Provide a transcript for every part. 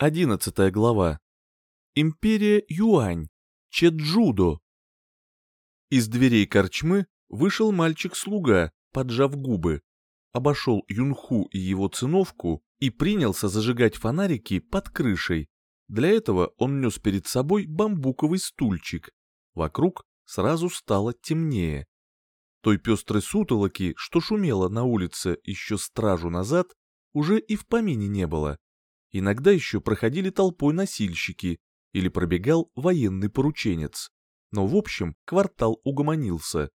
Одиннадцатая глава. Империя Юань. Чеджудо. Из дверей корчмы вышел мальчик-слуга, поджав губы. Обошел Юнху и его циновку и принялся зажигать фонарики под крышей. Для этого он нес перед собой бамбуковый стульчик. Вокруг сразу стало темнее. Той пестрой сутолоки, что шумело на улице еще стражу назад, уже и в помине не было. Иногда еще проходили толпой носильщики или пробегал военный порученец. Но в общем квартал угомонился.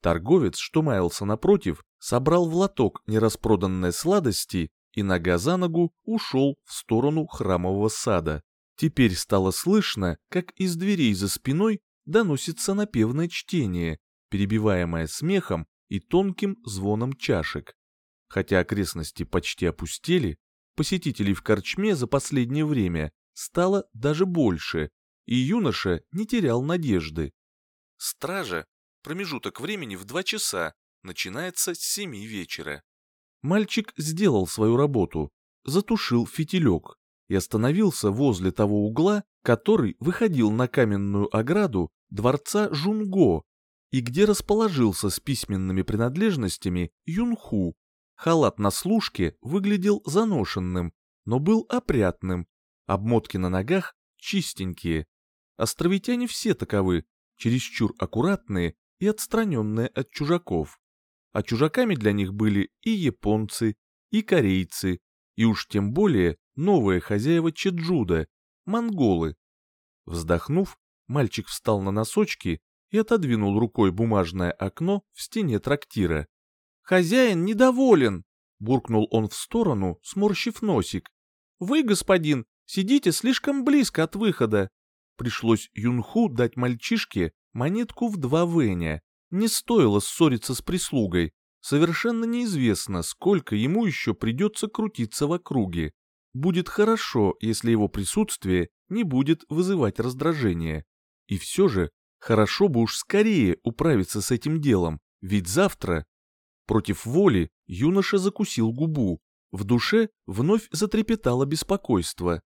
Торговец, что маялся напротив, собрал в лоток нераспроданные сладости и нога за ногу ушел в сторону храмового сада. Теперь стало слышно, как из дверей за спиной доносится напевное чтение, перебиваемое смехом и тонким звоном чашек. Хотя окрестности почти опустели, посетителей в корчме за последнее время стало даже больше, и юноша не терял надежды. Стража, промежуток времени в два часа, начинается с семи вечера. Мальчик сделал свою работу, затушил фитилек и остановился возле того угла, который выходил на каменную ограду дворца Жунго и где расположился с письменными принадлежностями Юнху. Халат на служке выглядел заношенным, но был опрятным, обмотки на ногах чистенькие. Островитяне все таковы, чересчур аккуратные и отстраненные от чужаков. А чужаками для них были и японцы, и корейцы, и уж тем более новые хозяева Чеджуда, монголы. Вздохнув, мальчик встал на носочки и отодвинул рукой бумажное окно в стене трактира. «Хозяин недоволен!» — буркнул он в сторону, сморщив носик. «Вы, господин, сидите слишком близко от выхода!» Пришлось Юнху дать мальчишке монетку в два веня. Не стоило ссориться с прислугой. Совершенно неизвестно, сколько ему еще придется крутиться в округе. Будет хорошо, если его присутствие не будет вызывать раздражение. И все же, хорошо бы уж скорее управиться с этим делом, ведь завтра... Против воли юноша закусил губу. В душе вновь затрепетало беспокойство.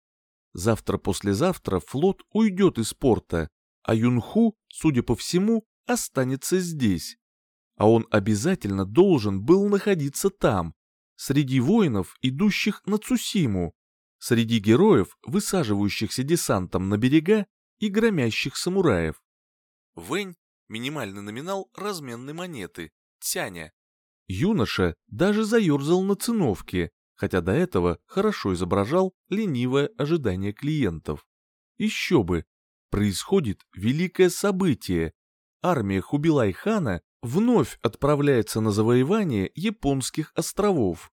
Завтра-послезавтра флот уйдет из порта, а Юнху, судя по всему, останется здесь. А он обязательно должен был находиться там, среди воинов, идущих на Цусиму, среди героев, высаживающихся десантом на берега и громящих самураев. Вэнь – минимальный номинал разменной монеты, тяня. Юноша даже заерзал на циновке, хотя до этого хорошо изображал ленивое ожидание клиентов. Еще бы, происходит великое событие. Армия Хубилай-хана вновь отправляется на завоевание японских островов.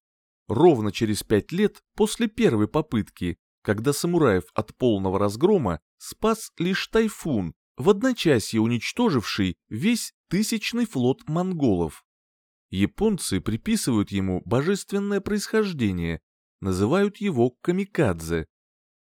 Ровно через пять лет после первой попытки, когда самураев от полного разгрома спас лишь тайфун, в одночасье уничтоживший весь тысячный флот монголов. Японцы приписывают ему божественное происхождение, называют его камикадзе.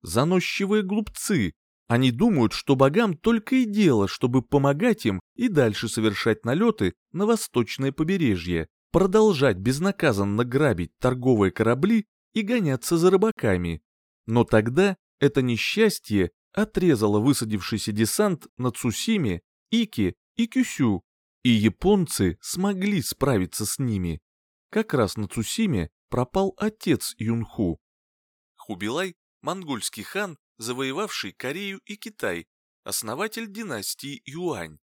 Заносчивые глупцы, они думают, что богам только и дело, чтобы помогать им и дальше совершать налеты на восточное побережье, продолжать безнаказанно грабить торговые корабли и гоняться за рыбаками. Но тогда это несчастье отрезало высадившийся десант на Цусиме, Ики и Кюсю, и японцы смогли справиться с ними. Как раз на Цусиме пропал отец Юнху. Хубилай, монгольский хан, завоевавший Корею и Китай, основатель династии Юань.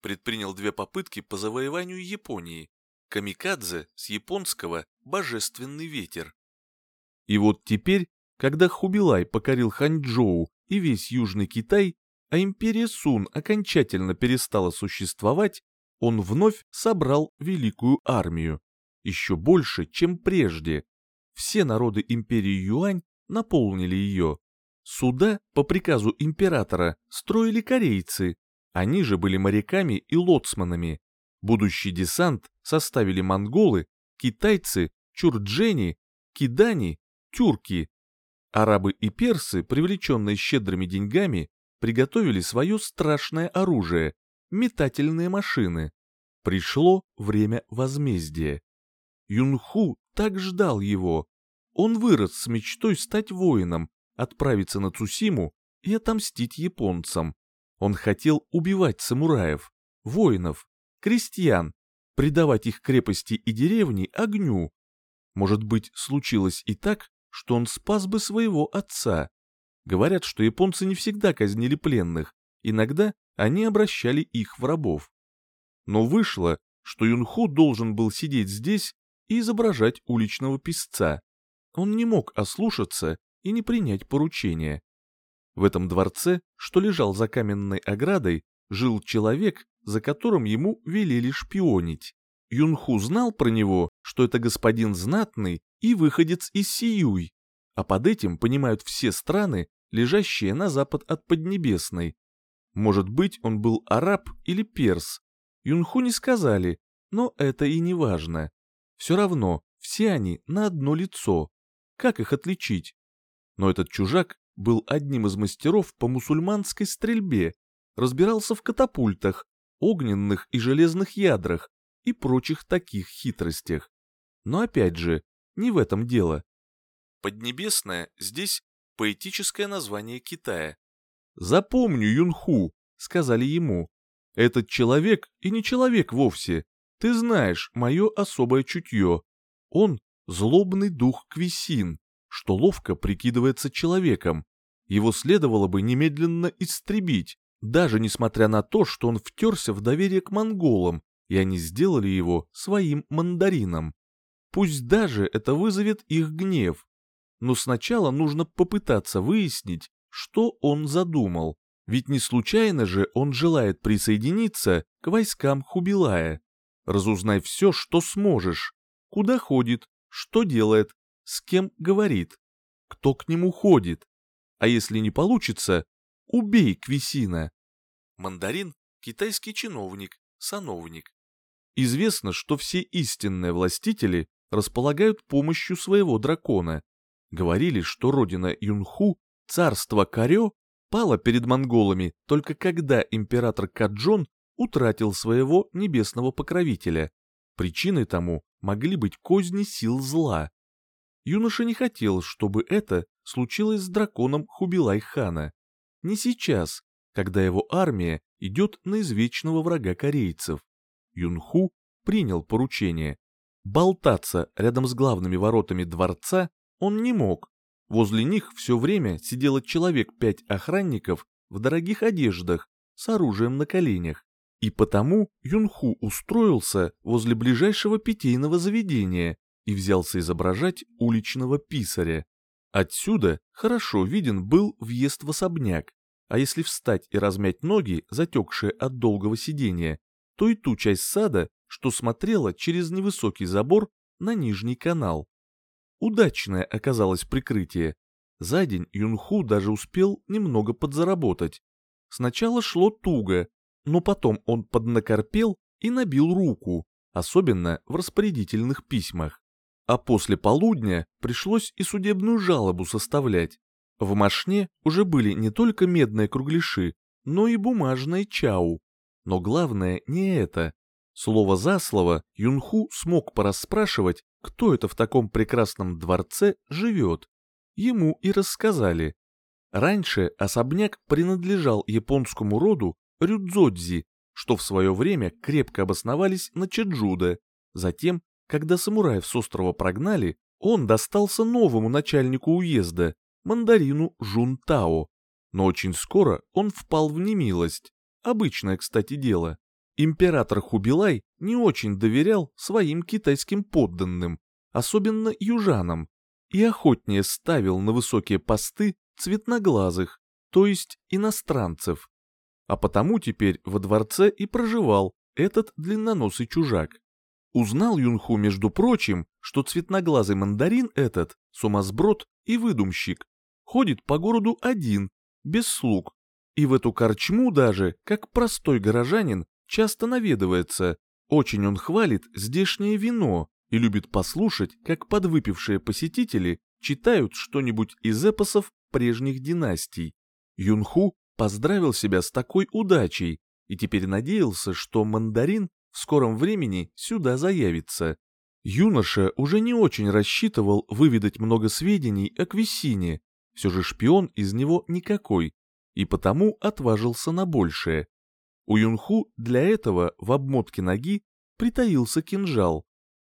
Предпринял две попытки по завоеванию Японии. Камикадзе с японского «божественный ветер». И вот теперь, когда Хубилай покорил Ханчжоу и весь Южный Китай, а империя Сун окончательно перестала существовать, он вновь собрал великую армию, еще больше, чем прежде. Все народы империи Юань наполнили ее, Суда по приказу императора строили корейцы, они же были моряками и лоцманами. Будущий десант составили монголы, китайцы, чурджени, кидани, тюрки. Арабы и персы, привлеченные щедрыми деньгами, приготовили свое страшное оружие – метательные машины. Пришло время возмездия. Юнху так ждал его. Он вырос с мечтой стать воином, отправиться на Цусиму и отомстить японцам. Он хотел убивать самураев, воинов, крестьян, предавать их крепости и деревни огню. Может быть, случилось и так, что он спас бы своего отца. Говорят, что японцы не всегда казнили пленных, иногда они обращали их в рабов. Но вышло, что Юнху должен был сидеть здесь и изображать уличного писца. Он не мог ослушаться и не принять поручения. В этом дворце, что лежал за каменной оградой, жил человек, за которым ему велели шпионить. Юнху знал про него, что это господин знатный и выходец из Сиюй, а под этим понимают все страны, лежащие на запад от Поднебесной. Может быть, он был араб или перс. Юнху не сказали, но это и не важно. Все равно, все они на одно лицо. Как их отличить? Но этот чужак был одним из мастеров по мусульманской стрельбе, разбирался в катапультах, огненных и железных ядрах и прочих таких хитростях. Но опять же, не в этом дело. Поднебесная здесь поэтическое название Китая. «Запомню, Юнху», — сказали ему. «Этот человек и не человек вовсе. Ты знаешь мое особое чутье. Он — злобный дух Квисин, что ловко прикидывается человеком. Его следовало бы немедленно истребить, даже несмотря на то, что он втерся в доверие к монголам, и они сделали его своим мандарином. Пусть даже это вызовет их гнев. Но сначала нужно попытаться выяснить, что он задумал, ведь не случайно же он желает присоединиться к войскам Хубилая. Разузнай все, что сможешь, куда ходит, что делает, с кем говорит, кто к нему ходит. А если не получится, убей Квисина. Мандарин – китайский чиновник, сановник. Известно, что все истинные властители располагают помощью своего дракона. Говорили, что родина Юнху, царство Карё, пало перед монголами только когда император Каджон утратил своего небесного покровителя. Причиной тому могли быть козни сил зла. Юноша не хотел, чтобы это случилось с драконом Хубилай-хана. Не сейчас, когда его армия идет на извечного врага корейцев. Юнху принял поручение. Болтаться рядом с главными воротами дворца он не мог. Возле них все время сидело человек пять охранников в дорогих одеждах с оружием на коленях. И потому Юнху устроился возле ближайшего питейного заведения, и взялся изображать уличного писаря. Отсюда хорошо виден был въезд в особняк, а если встать и размять ноги, затекшие от долгого сидения, то и ту часть сада, что смотрела через невысокий забор на Нижний канал. Удачное оказалось прикрытие. За день Юнху даже успел немного подзаработать. Сначала шло туго, но потом он поднакорпел и набил руку, особенно в распорядительных письмах а после полудня пришлось и судебную жалобу составлять. В машне уже были не только медные кругляши, но и бумажные чау. Но главное не это. Слово за слово Юнху смог порасспрашивать, кто это в таком прекрасном дворце живет. Ему и рассказали. Раньше особняк принадлежал японскому роду Рюдзодзи, что в свое время крепко обосновались на Чеджудо, затем когда самураев с острова прогнали, он достался новому начальнику уезда, мандарину Жунтао. Но очень скоро он впал в немилость. Обычное, кстати, дело. Император Хубилай не очень доверял своим китайским подданным, особенно южанам, и охотнее ставил на высокие посты цветноглазых, то есть иностранцев. А потому теперь во дворце и проживал этот длинноносый чужак. Узнал Юнху, между прочим, что цветноглазый мандарин этот, сумасброд и выдумщик, ходит по городу один, без слуг, и в эту корчму даже, как простой горожанин, часто наведывается. Очень он хвалит здешнее вино и любит послушать, как подвыпившие посетители читают что-нибудь из эпосов прежних династий. Юнху поздравил себя с такой удачей и теперь надеялся, что мандарин в скором времени сюда заявится. Юноша уже не очень рассчитывал выведать много сведений о Квесине. Все же шпион из него никакой, и потому отважился на большее. У Юнху для этого в обмотке ноги притаился кинжал.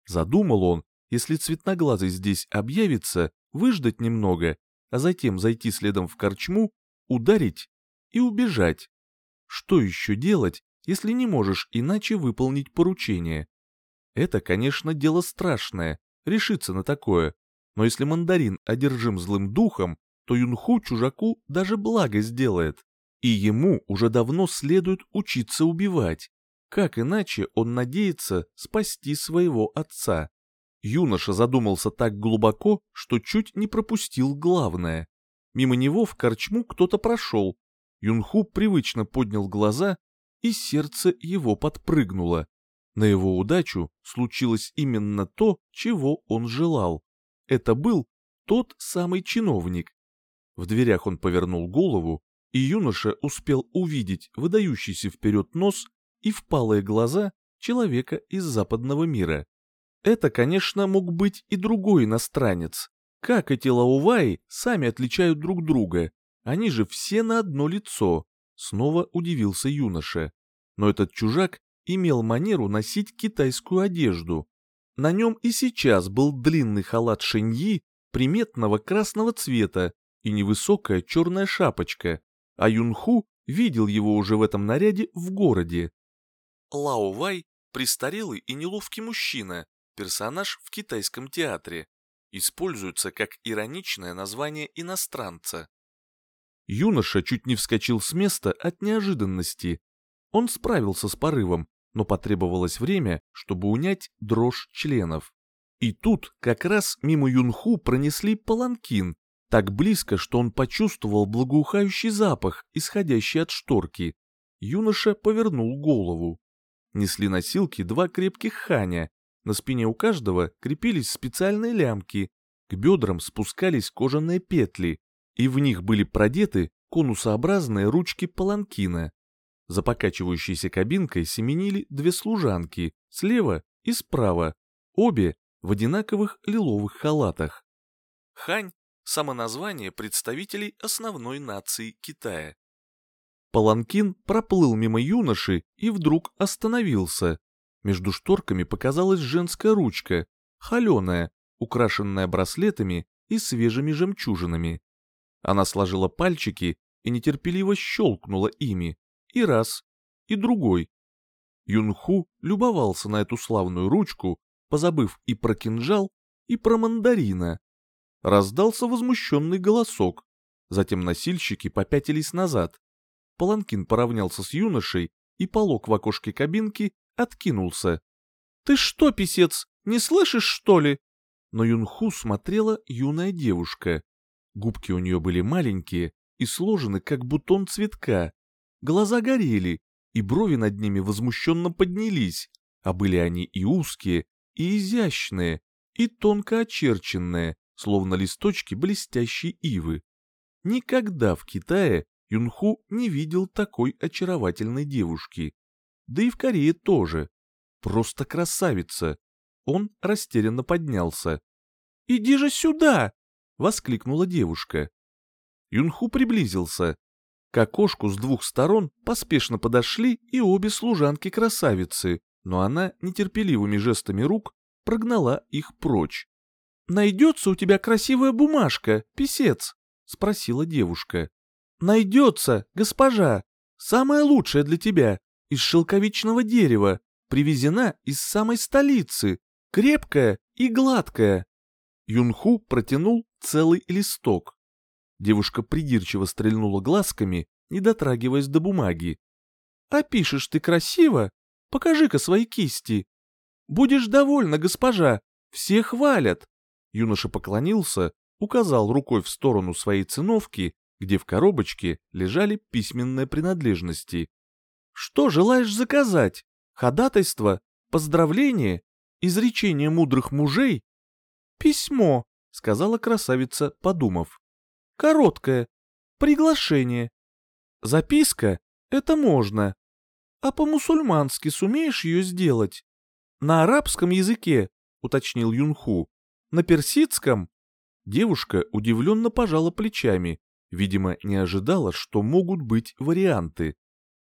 Задумал он, если цветноглазый здесь объявится, выждать немного, а затем зайти следом в корчму, ударить и убежать. Что еще делать, если не можешь иначе выполнить поручение? Это, конечно, дело страшное, решиться на такое, но если мандарин одержим злым духом, то Юнху чужаку даже благо сделает, и ему уже давно следует учиться убивать. Как иначе он надеется спасти своего отца? Юноша задумался так глубоко, что чуть не пропустил главное. Мимо него в корчму кто-то прошел. Юнху привычно поднял глаза, и сердце его подпрыгнуло. На его удачу случилось именно то, чего он желал. Это был тот самый чиновник. В дверях он повернул голову, и юноша успел увидеть выдающийся вперед нос и впалые глаза человека из западного мира. Это, конечно, мог быть и другой иностранец. Как эти лауваи сами отличают друг друга? Они же все на одно лицо. Снова удивился юноша. Но этот чужак имел манеру носить китайскую одежду. На нем и сейчас был длинный халат шиньи приметного красного цвета и невысокая черная шапочка, а Юнху видел его уже в этом наряде в городе. Лао Вай – престарелый и неловкий мужчина, персонаж в китайском театре. Используется как ироничное название иностранца. Юноша чуть не вскочил с места от неожиданности. Он справился с порывом, но потребовалось время, чтобы унять дрожь членов. И тут как раз мимо Юнху пронесли паланкин, так близко, что он почувствовал благоухающий запах, исходящий от шторки. Юноша повернул голову. Несли носилки два крепких ханя. На спине у каждого крепились специальные лямки. К бедрам спускались кожаные петли, и в них были продеты конусообразные ручки паланкина. За покачивающейся кабинкой семенили две служанки, слева и справа, обе в одинаковых лиловых халатах. Хань – самоназвание представителей основной нации Китая. Паланкин проплыл мимо юноши и вдруг остановился. Между шторками показалась женская ручка, холеная, украшенная браслетами и свежими жемчужинами. Она сложила пальчики и нетерпеливо щелкнула ими, и раз, и другой. Юнху любовался на эту славную ручку, позабыв и про кинжал, и про мандарина. Раздался возмущенный голосок. Затем носильщики попятились назад. Паланкин поравнялся с юношей, и полог в окошке кабинки откинулся. «Ты что, писец, не слышишь, что ли?» Но Юнху смотрела юная девушка. Губки у нее были маленькие и сложены, как бутон цветка, глаза горели, и брови над ними возмущенно поднялись, а были они и узкие, и изящные, и тонко очерченные, словно листочки блестящей ивы. Никогда в Китае Юнху не видел такой очаровательной девушки. Да и в Корее тоже. Просто красавица. Он растерянно поднялся. «Иди же сюда!» — воскликнула девушка. Юнху приблизился, к окошку с двух сторон поспешно подошли и обе служанки-красавицы, но она нетерпеливыми жестами рук прогнала их прочь. «Найдется у тебя красивая бумажка, писец?» — спросила девушка. «Найдется, госпожа. Самая лучшая для тебя, из шелковичного дерева, привезена из самой столицы, крепкая и гладкая». Юнху протянул целый листок. Девушка придирчиво стрельнула глазками, не дотрагиваясь до бумаги. «А пишешь ты красиво? Покажи-ка свои кисти». «Будешь довольна, госпожа, все хвалят». Юноша поклонился, указал рукой в сторону своей циновки, где в коробочке лежали письменные принадлежности. «Что желаешь заказать? Ходатайство? Поздравление? Изречение мудрых мужей?» «Письмо», — сказала красавица, подумав. Короткое. Приглашение. Записка — это можно. А по-мусульмански сумеешь ее сделать? На арабском языке, уточнил Юнху. На персидском? Девушка удивленно пожала плечами, видимо, не ожидала, что могут быть варианты.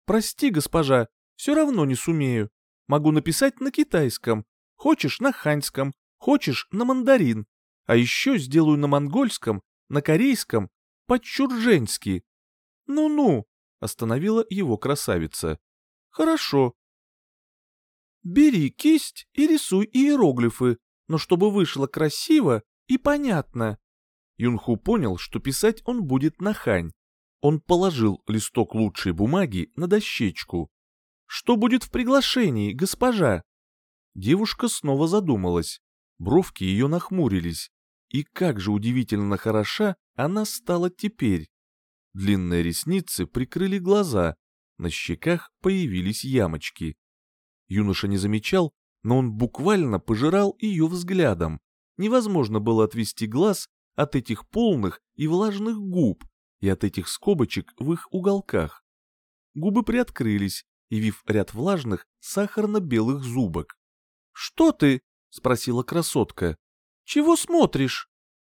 «Прости, госпожа, все равно не сумею. Могу написать на китайском, хочешь на ханьском, хочешь на мандарин, а еще сделаю на монгольском, на корейском, по-чурженски». «Ну-ну», — остановила его красавица. «Хорошо». «Бери кисть и рисуй иероглифы, но чтобы вышло красиво и понятно». Юнху понял, что писать он будет на хань. Он положил листок лучшей бумаги на дощечку. «Что будет в приглашении, госпожа?» Девушка снова задумалась. Бровки ее нахмурились. И как же удивительно хороша она стала теперь. Длинные ресницы прикрыли глаза, на щеках появились ямочки. Юноша не замечал, но он буквально пожирал ее взглядом. Невозможно было отвести глаз от этих полных и влажных губ и от этих скобочек в их уголках. Губы приоткрылись, явив ряд влажных сахарно-белых зубок. «Что ты?» — спросила красотка. «Чего смотришь?»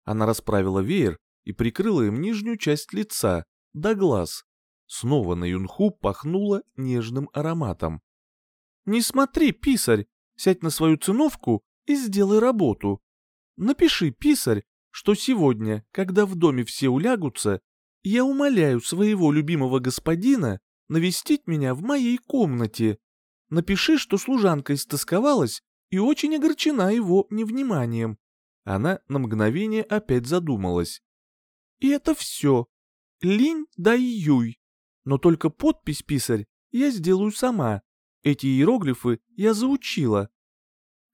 Она расправила веер и прикрыла им нижнюю часть лица, до глаз. Снова на юнху пахнуло нежным ароматом. «Не смотри, писарь, сядь на свою циновку и сделай работу. Напиши, писарь, что сегодня, когда в доме все улягутся, я умоляю своего любимого господина навестить меня в моей комнате. Напиши, что служанка истосковалась и очень огорчена его невниманием. Она на мгновение опять задумалась. И это все. Линь да юй. Но только подпись, писарь, я сделаю сама. Эти иероглифы я заучила.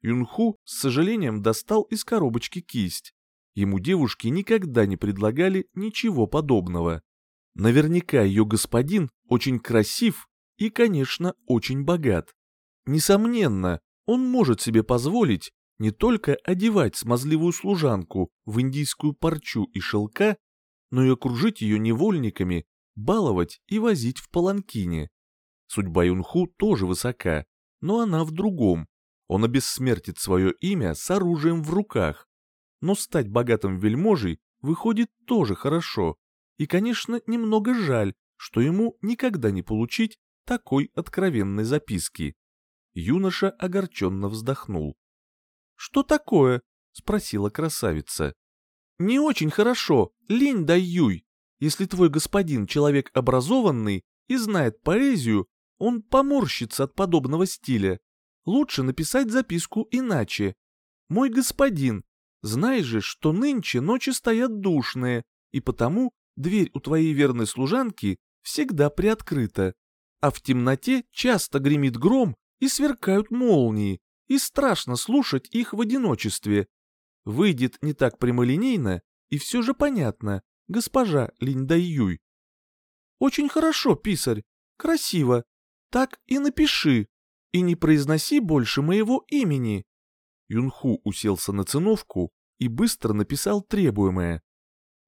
Юнху с сожалением достал из коробочки кисть. Ему девушки никогда не предлагали ничего подобного. Наверняка ее господин очень красив и, конечно, очень богат. Несомненно, он может себе позволить не только одевать смазливую служанку в индийскую парчу и шелка, но и окружить ее невольниками, баловать и возить в паланкине. Судьба Юнху тоже высока, но она в другом. Он обессмертит свое имя с оружием в руках. Но стать богатым вельможей выходит тоже хорошо. И, конечно, немного жаль, что ему никогда не получить такой откровенной записки. Юноша огорченно вздохнул. «Что такое?» — спросила красавица. «Не очень хорошо, лень дай юй. Если твой господин человек образованный и знает поэзию, он поморщится от подобного стиля. Лучше написать записку иначе. Мой господин, знаешь же, что нынче ночи стоят душные, и потому дверь у твоей верной служанки всегда приоткрыта, а в темноте часто гремит гром и сверкают молнии, и страшно слушать их в одиночестве. Выйдет не так прямолинейно, и все же понятно, госпожа Линь-Дай-Юй. Очень хорошо, писарь, красиво. Так и напиши, и не произноси больше моего имени. Юнху уселся на циновку и быстро написал требуемое.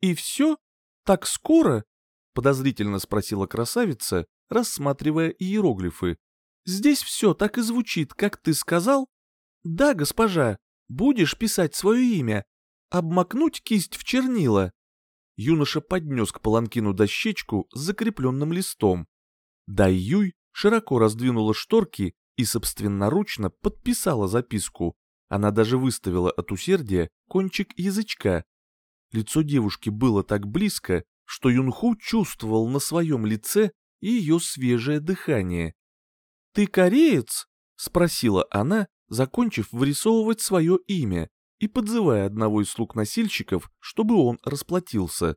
«И все? Так скоро?» — подозрительно спросила красавица, рассматривая иероглифы. «Здесь все так и звучит, как ты сказал?» «Да, госпожа, будешь писать свое имя. Обмакнуть кисть в чернила». Юноша поднес к паланкину дощечку с закрепленным листом. Дай Юй широко раздвинула шторки и собственноручно подписала записку. Она даже выставила от усердия кончик язычка. Лицо девушки было так близко, что Юнху чувствовал на своем лице ее свежее дыхание. «Ты кореец?» — спросила она, закончив вырисовывать свое имя и подзывая одного из слуг носильщиков, чтобы он расплатился.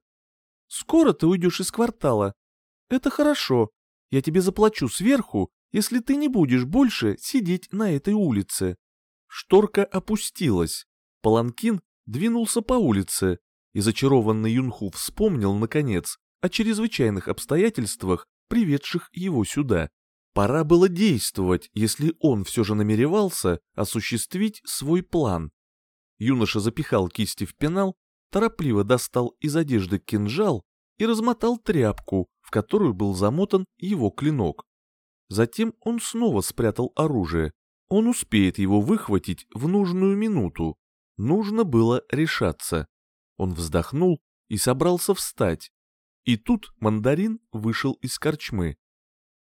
«Скоро ты уйдешь из квартала. Это хорошо. Я тебе заплачу сверху, если ты не будешь больше сидеть на этой улице». Шторка опустилась. Паланкин двинулся по улице, и зачарованный Юнху вспомнил, наконец, о чрезвычайных обстоятельствах, приведших его сюда. Пора было действовать, если он все же намеревался осуществить свой план. Юноша запихал кисти в пенал, торопливо достал из одежды кинжал и размотал тряпку, в которую был замотан его клинок. Затем он снова спрятал оружие. Он успеет его выхватить в нужную минуту. Нужно было решаться. Он вздохнул и собрался встать. И тут мандарин вышел из корчмы.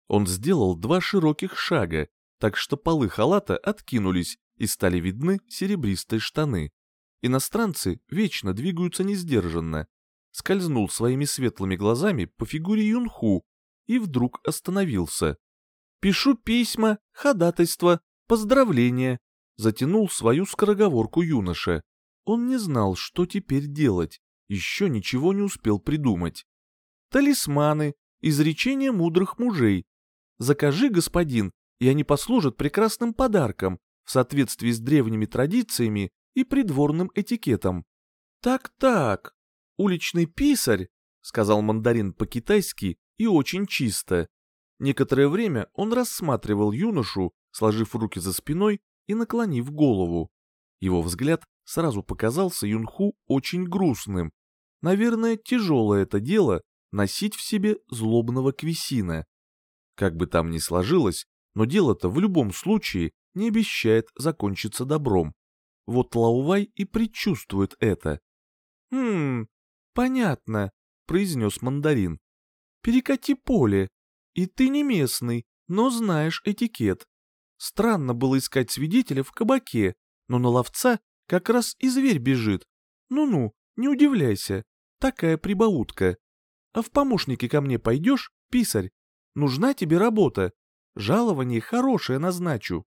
Он сделал два широких шага, так что полы халата откинулись и стали видны серебристые штаны. Иностранцы вечно двигаются несдержанно. Скользнул своими светлыми глазами по фигуре Юнху и вдруг остановился. «Пишу письма, ходатайства, поздравления», затянул свою скороговорку юноша. Он не знал, что теперь делать, еще ничего не успел придумать. Талисманы, изречения мудрых мужей. Закажи, господин, и они послужат прекрасным подарком в соответствии с древними традициями и придворным этикетом. Так-так, уличный писарь, сказал мандарин по-китайски и очень чисто. Некоторое время он рассматривал юношу, сложив руки за спиной и наклонив голову. Его взгляд сразу показался Юнху очень грустным. Наверное, тяжелое это дело носить в себе злобного квесина. Как бы там ни сложилось, но дело-то в любом случае не обещает закончиться добром. Вот Лаувай и предчувствует это. «Хм, понятно», — произнес мандарин. «Перекати поле. И ты не местный, но знаешь этикет. Странно было искать свидетеля в кабаке, но на ловца как раз и зверь бежит. Ну-ну, не удивляйся, такая прибаутка. А в помощники ко мне пойдешь, писарь? Нужна тебе работа. Жалование хорошее назначу.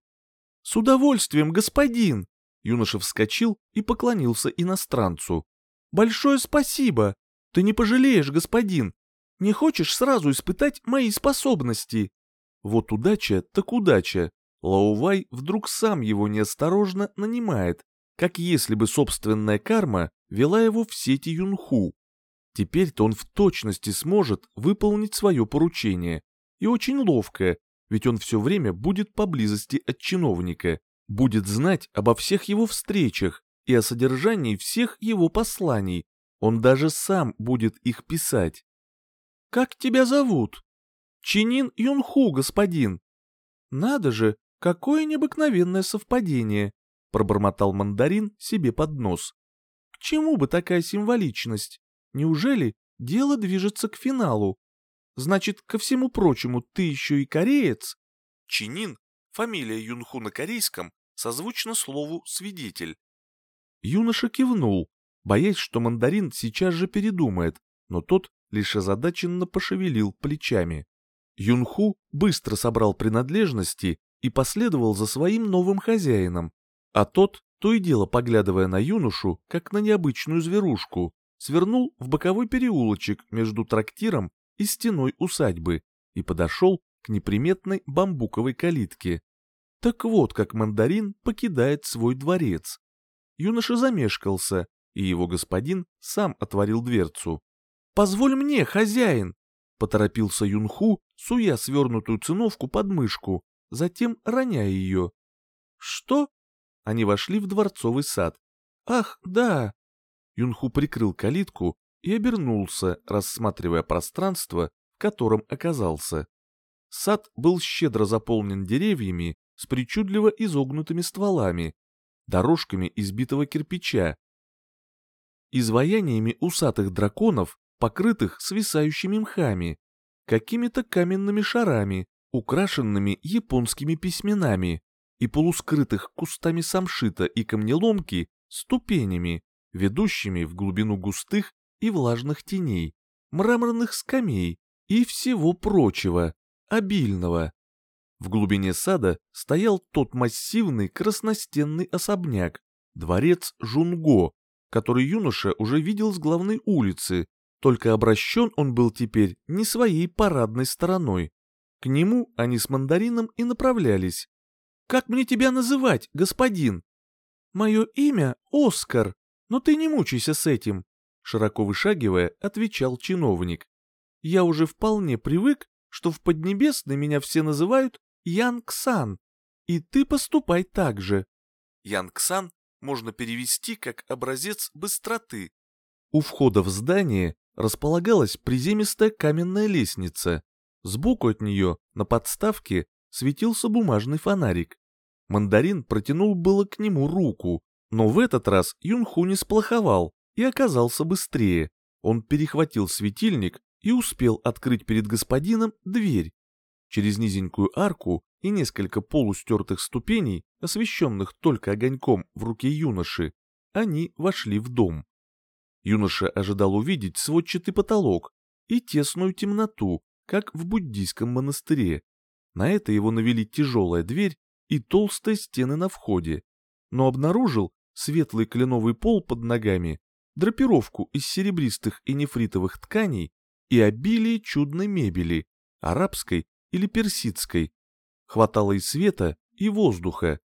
С удовольствием, господин! Юноша вскочил и поклонился иностранцу. Большое спасибо! Ты не пожалеешь, господин! Не хочешь сразу испытать мои способности? Вот удача так удача. Лаувай вдруг сам его неосторожно нанимает, как если бы собственная карма вела его в сети Юнху. Теперь-то он в точности сможет выполнить свое поручение, и очень ловкое, ведь он все время будет поблизости от чиновника, будет знать обо всех его встречах и о содержании всех его посланий, он даже сам будет их писать. «Как тебя зовут?» «Чинин Юнху, господин». «Надо же, какое необыкновенное совпадение», — пробормотал мандарин себе под нос. «К чему бы такая символичность? Неужели дело движется к финалу? Значит, ко всему прочему, ты еще и кореец?» Чинин — фамилия Юнху на корейском, созвучно слову «свидетель». Юноша кивнул, боясь, что мандарин сейчас же передумает, но тот лишь озадаченно пошевелил плечами. Юнху быстро собрал принадлежности и последовал за своим новым хозяином, а тот, то и дело поглядывая на юношу, как на необычную зверушку, свернул в боковой переулочек между трактиром и стеной усадьбы и подошел к неприметной бамбуковой калитке. Так вот, как мандарин покидает свой дворец. Юноша замешкался, и его господин сам отворил дверцу. «Позволь мне, хозяин!» — поторопился Юнху, суя свернутую циновку под мышку, затем роняя ее. «Что?» Они вошли в дворцовый сад. «Ах, да!» Юнху прикрыл калитку и обернулся, рассматривая пространство, в котором оказался. Сад был щедро заполнен деревьями с причудливо изогнутыми стволами, дорожками из битого кирпича, изваяниями усатых драконов, покрытых свисающими мхами, какими-то каменными шарами, украшенными японскими письменами и полускрытых кустами самшита и камнеломки ступенями, ведущими в глубину густых и влажных теней, мраморных скамей и всего прочего, обильного. В глубине сада стоял тот массивный красностенный особняк, дворец Жунго, который юноша уже видел с главной улицы, только обращен он был теперь не своей парадной стороной. К нему они с мандарином и направлялись. «Как мне тебя называть, господин?» «Мое имя Оскар», но ты не мучайся с этим, широко вышагивая, отвечал чиновник. Я уже вполне привык, что в Поднебесной меня все называют Ян Ксан, и ты поступай так же. Ян Ксан можно перевести как образец быстроты. У входа в здание располагалась приземистая каменная лестница. Сбоку от нее, на подставке, светился бумажный фонарик. Мандарин протянул было к нему руку, но в этот раз Юнху не сплоховал и оказался быстрее. Он перехватил светильник и успел открыть перед господином дверь. Через низенькую арку и несколько полустертых ступеней, освещенных только огоньком в руке юноши, они вошли в дом. Юноша ожидал увидеть сводчатый потолок и тесную темноту, как в буддийском монастыре. На это его навели тяжелая дверь и толстые стены на входе, но обнаружил светлый кленовый пол под ногами, драпировку из серебристых и нефритовых тканей и обилие чудной мебели, арабской или персидской. Хватало и света, и воздуха.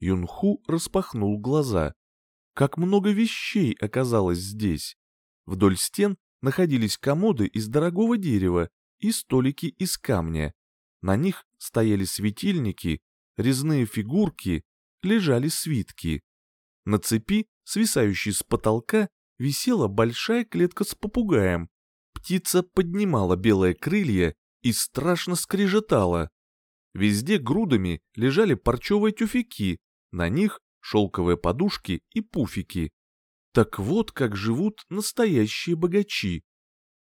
Юнху распахнул глаза. Как много вещей оказалось здесь. Вдоль стен находились комоды из дорогого дерева и столики из камня. На них стояли светильники, резные фигурки, лежали свитки. На цепи, свисающей с потолка, висела большая клетка с попугаем. Птица поднимала белые крылья и страшно скрежетала. Везде грудами лежали парчевые тюфяки, на них шелковые подушки и пуфики. Так вот как живут настоящие богачи.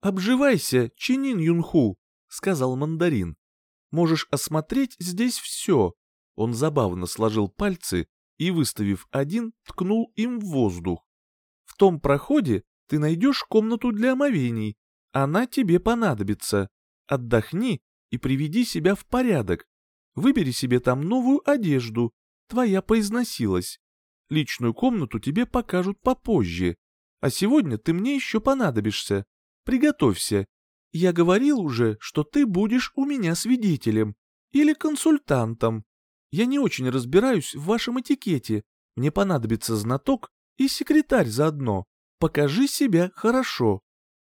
«Обживайся, Чинин Юнху», — сказал мандарин. «Можешь осмотреть здесь все». Он забавно сложил пальцы и, выставив один, ткнул им в воздух. «В том проходе ты найдешь комнату для омовений. Она тебе понадобится. Отдохни и приведи себя в порядок. Выбери себе там новую одежду. Твоя поизносилась. Личную комнату тебе покажут попозже. А сегодня ты мне еще понадобишься. Приготовься. Я говорил уже, что ты будешь у меня свидетелем или консультантом. Я не очень разбираюсь в вашем этикете. Мне понадобится знаток и секретарь заодно. Покажи себя хорошо.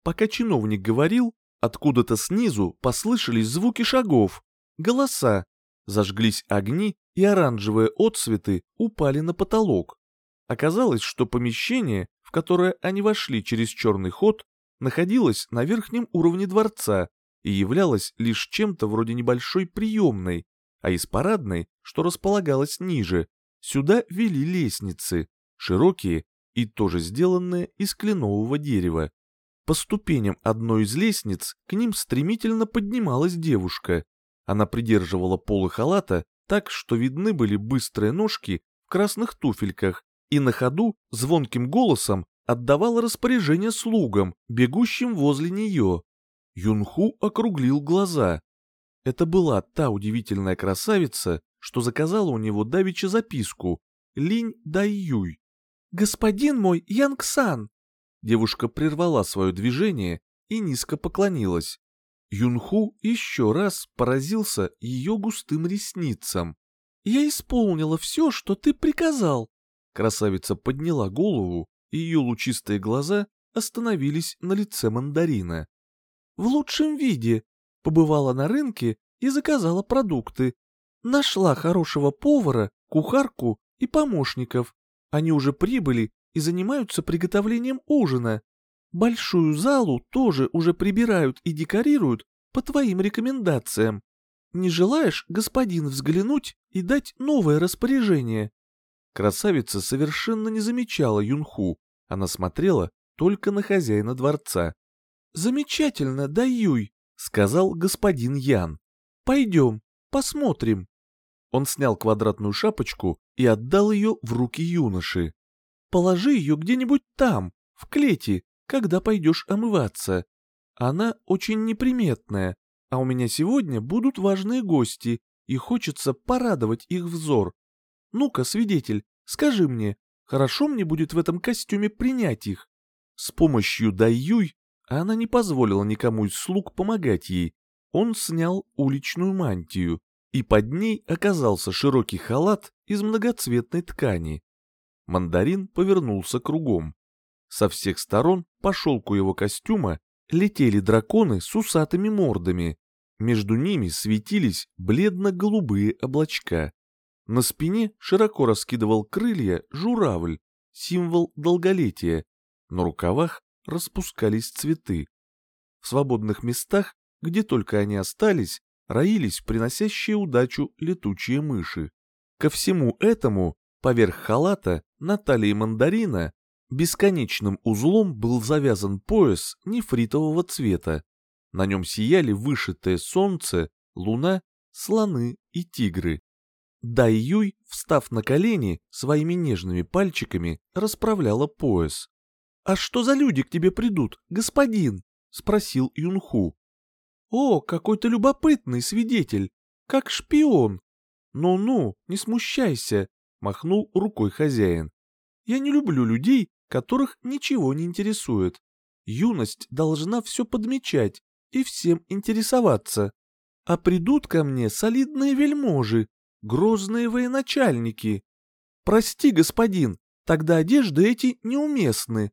Пока чиновник говорил, откуда-то снизу послышались звуки шагов, голоса, зажглись огни и оранжевые отсветы упали на потолок. Оказалось, что помещение, в которое они вошли через черный ход, находилась на верхнем уровне дворца и являлась лишь чем-то вроде небольшой приемной, а из парадной, что располагалась ниже, сюда вели лестницы, широкие и тоже сделанные из кленового дерева. По ступеням одной из лестниц к ним стремительно поднималась девушка. Она придерживала полы халата так, что видны были быстрые ножки в красных туфельках, и на ходу звонким голосом отдавала распоряжение слугам, бегущим возле нее. Юнху округлил глаза. Это была та удивительная красавица, что заказала у него давеча записку «Линь Дай Юй». «Господин мой Янгсан!» Девушка прервала свое движение и низко поклонилась. Юнху еще раз поразился ее густым ресницам. «Я исполнила все, что ты приказал». Красавица подняла голову и ее лучистые глаза остановились на лице мандарина. «В лучшем виде. Побывала на рынке и заказала продукты. Нашла хорошего повара, кухарку и помощников. Они уже прибыли и занимаются приготовлением ужина. Большую залу тоже уже прибирают и декорируют по твоим рекомендациям. Не желаешь, господин, взглянуть и дать новое распоряжение?» Красавица совершенно не замечала Юнху, она смотрела только на хозяина дворца. «Замечательно, Даюй», — сказал господин Ян. «Пойдем, посмотрим». Он снял квадратную шапочку и отдал ее в руки юноши. «Положи ее где-нибудь там, в клете, когда пойдешь омываться. Она очень неприметная, а у меня сегодня будут важные гости, и хочется порадовать их взор. Ну-ка, свидетель, скажи мне, хорошо мне будет в этом костюме принять их?» С помощью Дайюй она не позволила никому из слуг помогать ей. Он снял уличную мантию, и под ней оказался широкий халат из многоцветной ткани. Мандарин повернулся кругом. Со всех сторон по шелку его костюма летели драконы с усатыми мордами. Между ними светились бледно-голубые облачка. На спине широко раскидывал крылья журавль, символ долголетия. На рукавах распускались цветы. В свободных местах, где только они остались, роились приносящие удачу летучие мыши. Ко всему этому, поверх халата, на талии мандарина, Бесконечным узлом был завязан пояс нефритового цвета. На нем сияли вышитое солнце, луна, слоны и тигры. Дай Юй, встав на колени, своими нежными пальчиками расправляла пояс. «А что за люди к тебе придут, господин?» — спросил Юнху. «О, какой ты любопытный свидетель! Как шпион!» «Ну-ну, не смущайся!» — махнул рукой хозяин. «Я не люблю людей, которых ничего не интересует. Юность должна все подмечать и всем интересоваться. А придут ко мне солидные вельможи, грозные военачальники. Прости, господин, тогда одежды эти неуместны.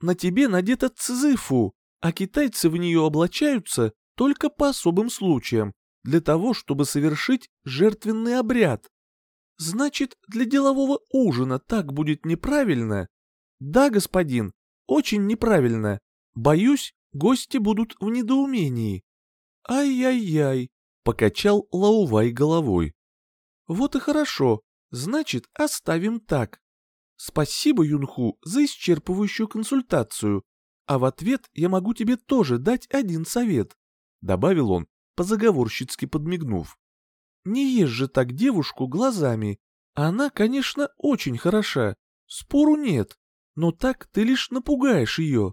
На тебе надета цзыфу, а китайцы в нее облачаются только по особым случаям, для того, чтобы совершить жертвенный обряд. Значит, для делового ужина так будет неправильно? Да, господин, очень неправильно. Боюсь, гости будут в недоумении. Ай-яй-яй, покачал Лаувай головой. Вот и хорошо, значит, оставим так. Спасибо, Юнху, за исчерпывающую консультацию. А в ответ я могу тебе тоже дать один совет, добавил он, позаговорщицки подмигнув. Не ешь же так девушку глазами. Она, конечно, очень хороша, спору нет, но так ты лишь напугаешь ее.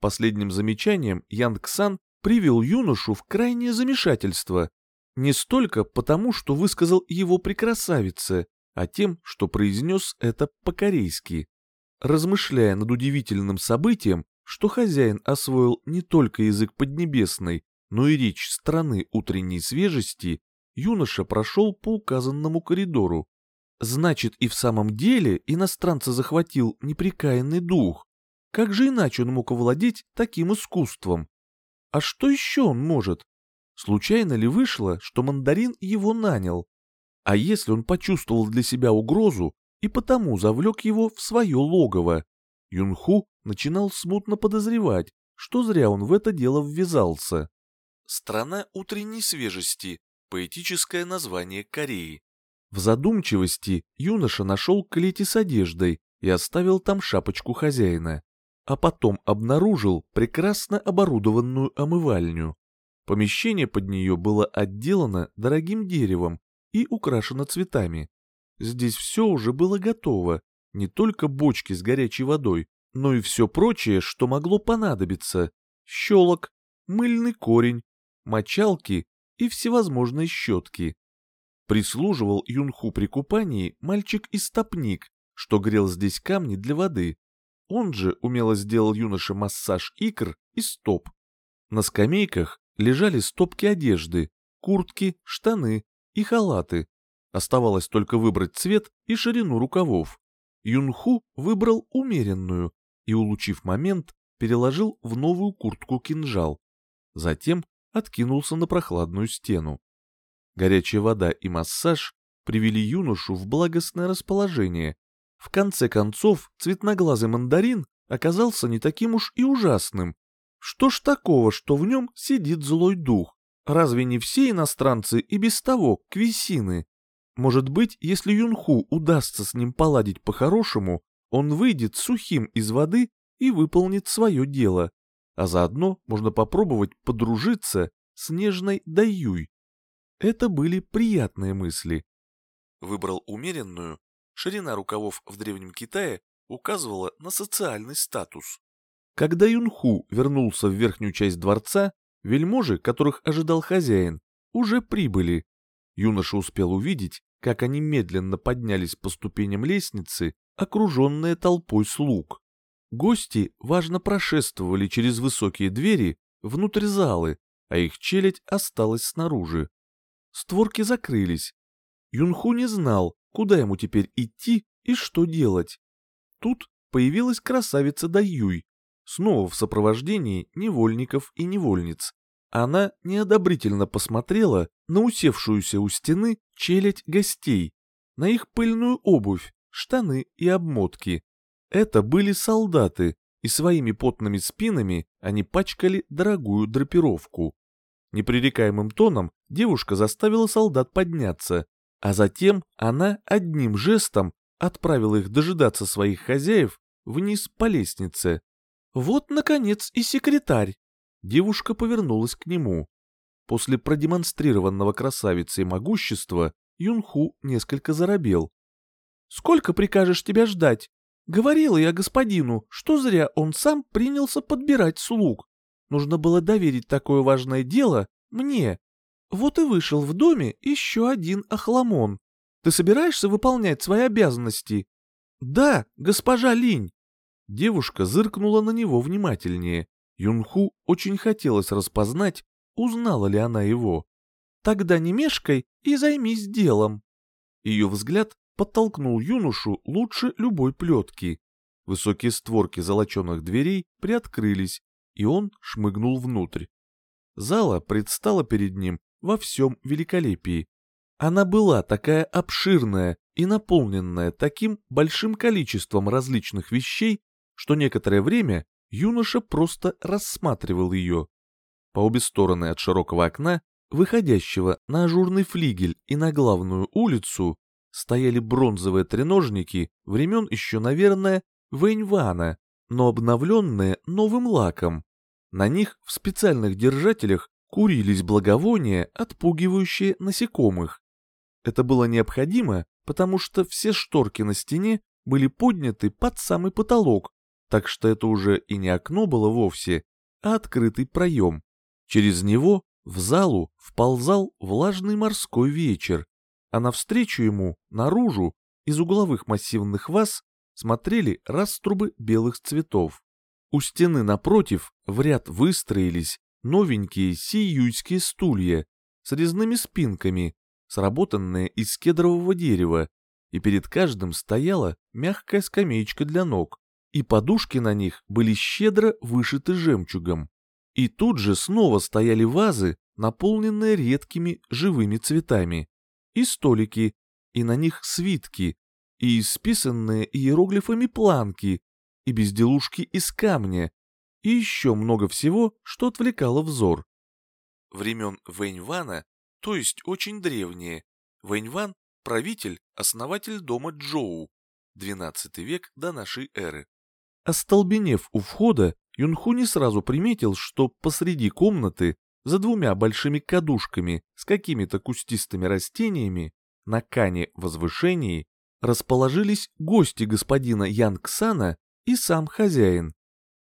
Последним замечанием Янг Сан привел юношу в крайнее замешательство. Не столько потому, что высказал его при красавице, а тем, что произнес это по-корейски. Размышляя над удивительным событием, что хозяин освоил не только язык Поднебесной, но и речь страны утренней свежести, юноша прошел по указанному коридору. Значит, и в самом деле иностранца захватил неприкаянный дух. Как же иначе он мог овладеть таким искусством? А что еще он может? Случайно ли вышло, что мандарин его нанял? А если он почувствовал для себя угрозу и потому завлек его в свое логово? Юнху начинал смутно подозревать, что зря он в это дело ввязался. Страна утренней свежести, поэтическое название Кореи. В задумчивости юноша нашел клети с одеждой и оставил там шапочку хозяина, а потом обнаружил прекрасно оборудованную омывальню. Помещение под нее было отделано дорогим деревом и украшено цветами. Здесь все уже было готово, не только бочки с горячей водой, но и все прочее, что могло понадобиться. Щелок, мыльный корень, мочалки и всевозможные щетки. Прислуживал Юнху при купании мальчик-истопник, что грел здесь камни для воды. Он же умело сделал юноше массаж икр и стоп. На скамейках лежали стопки одежды, куртки, штаны и халаты. Оставалось только выбрать цвет и ширину рукавов. Юнху выбрал умеренную и, улучив момент, переложил в новую куртку кинжал. Затем откинулся на прохладную стену. Горячая вода и массаж привели юношу в благостное расположение. В конце концов, цветноглазый мандарин оказался не таким уж и ужасным. Что ж такого, что в нем сидит злой дух? Разве не все иностранцы и без того квисины? Может быть, если Юнху удастся с ним поладить по-хорошему, он выйдет сухим из воды и выполнит свое дело. А заодно можно попробовать подружиться с нежной Даюй. Это были приятные мысли. Выбрал умеренную, ширина рукавов в Древнем Китае указывала на социальный статус. Когда Юнху вернулся в верхнюю часть дворца, вельможи, которых ожидал хозяин, уже прибыли. Юноша успел увидеть, как они медленно поднялись по ступеням лестницы, окруженные толпой слуг. Гости важно прошествовали через высокие двери внутрь залы, а их челядь осталась снаружи. Створки закрылись. Юнху не знал, куда ему теперь идти и что делать. Тут появилась красавица Даюй, снова в сопровождении невольников и невольниц. Она неодобрительно посмотрела на усевшуюся у стены челядь гостей, на их пыльную обувь, штаны и обмотки. Это были солдаты, и своими потными спинами они пачкали дорогую драпировку. Непререкаемым тоном девушка заставила солдат подняться, а затем она одним жестом отправила их дожидаться своих хозяев вниз по лестнице. «Вот, наконец, и секретарь!» Девушка повернулась к нему. После продемонстрированного красавицей могущества Юнху несколько заробел. «Сколько прикажешь тебя ждать? Говорила я господину, что зря он сам принялся подбирать слуг. Нужно было доверить такое важное дело мне. Вот и вышел в доме еще один охламон. Ты собираешься выполнять свои обязанности?» «Да, госпожа Линь!» Девушка зыркнула на него внимательнее. Юнху очень хотелось распознать, узнала ли она его. «Тогда не мешкай и займись делом». Ее взгляд подтолкнул юношу лучше любой плетки. Высокие створки золоченых дверей приоткрылись, и он шмыгнул внутрь. Зала предстала перед ним во всем великолепии. Она была такая обширная и наполненная таким большим количеством различных вещей, что некоторое время юноша просто рассматривал ее. По обе стороны от широкого окна, выходящего на ажурный флигель и на главную улицу, стояли бронзовые треножники времен еще, наверное, Вэньвана, но обновленные новым лаком. На них в специальных держателях курились благовония, отпугивающие насекомых. Это было необходимо, потому что все шторки на стене были подняты под самый потолок, так что это уже и не окно было вовсе, а открытый проем. Через него в залу вползал влажный морской вечер, а навстречу ему, наружу, из угловых массивных ваз, смотрели раструбы белых цветов. У стены напротив в ряд выстроились новенькие сиюйские стулья с резными спинками, сработанные из кедрового дерева, и перед каждым стояла мягкая скамеечка для ног и подушки на них были щедро вышиты жемчугом. И тут же снова стояли вазы, наполненные редкими живыми цветами, и столики, и на них свитки, и исписанные иероглифами планки, и безделушки из камня, и еще много всего, что отвлекало взор. Времен Вэньвана, то есть очень древние, Вэньван – правитель, основатель дома Джоу, XII век до нашей эры. Остолбенев у входа, Юнху не сразу приметил, что посреди комнаты, за двумя большими кадушками с какими-то кустистыми растениями, на кане возвышении, расположились гости господина Янгсана и сам хозяин.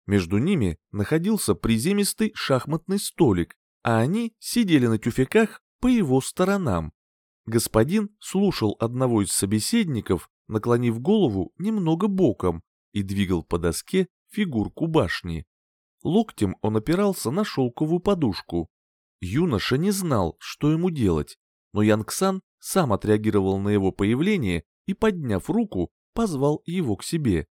Между ними находился приземистый шахматный столик, а они сидели на тюфяках по его сторонам. Господин слушал одного из собеседников, наклонив голову немного боком, и двигал по доске фигурку башни. Локтем он опирался на шелковую подушку. Юноша не знал, что ему делать, но Янгсан сам отреагировал на его появление и, подняв руку, позвал его к себе.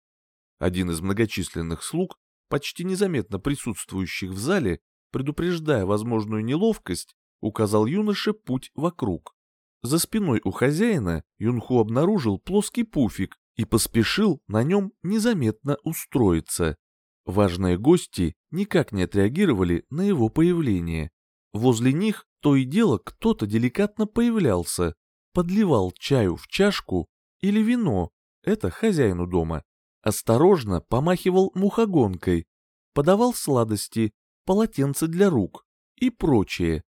Один из многочисленных слуг, почти незаметно присутствующих в зале, предупреждая возможную неловкость, указал юноше путь вокруг. За спиной у хозяина Юнху обнаружил плоский пуфик, и поспешил на нем незаметно устроиться. Важные гости никак не отреагировали на его появление. Возле них то и дело кто-то деликатно появлялся, подливал чаю в чашку или вино, это хозяину дома, осторожно помахивал мухогонкой, подавал сладости, полотенце для рук и прочее.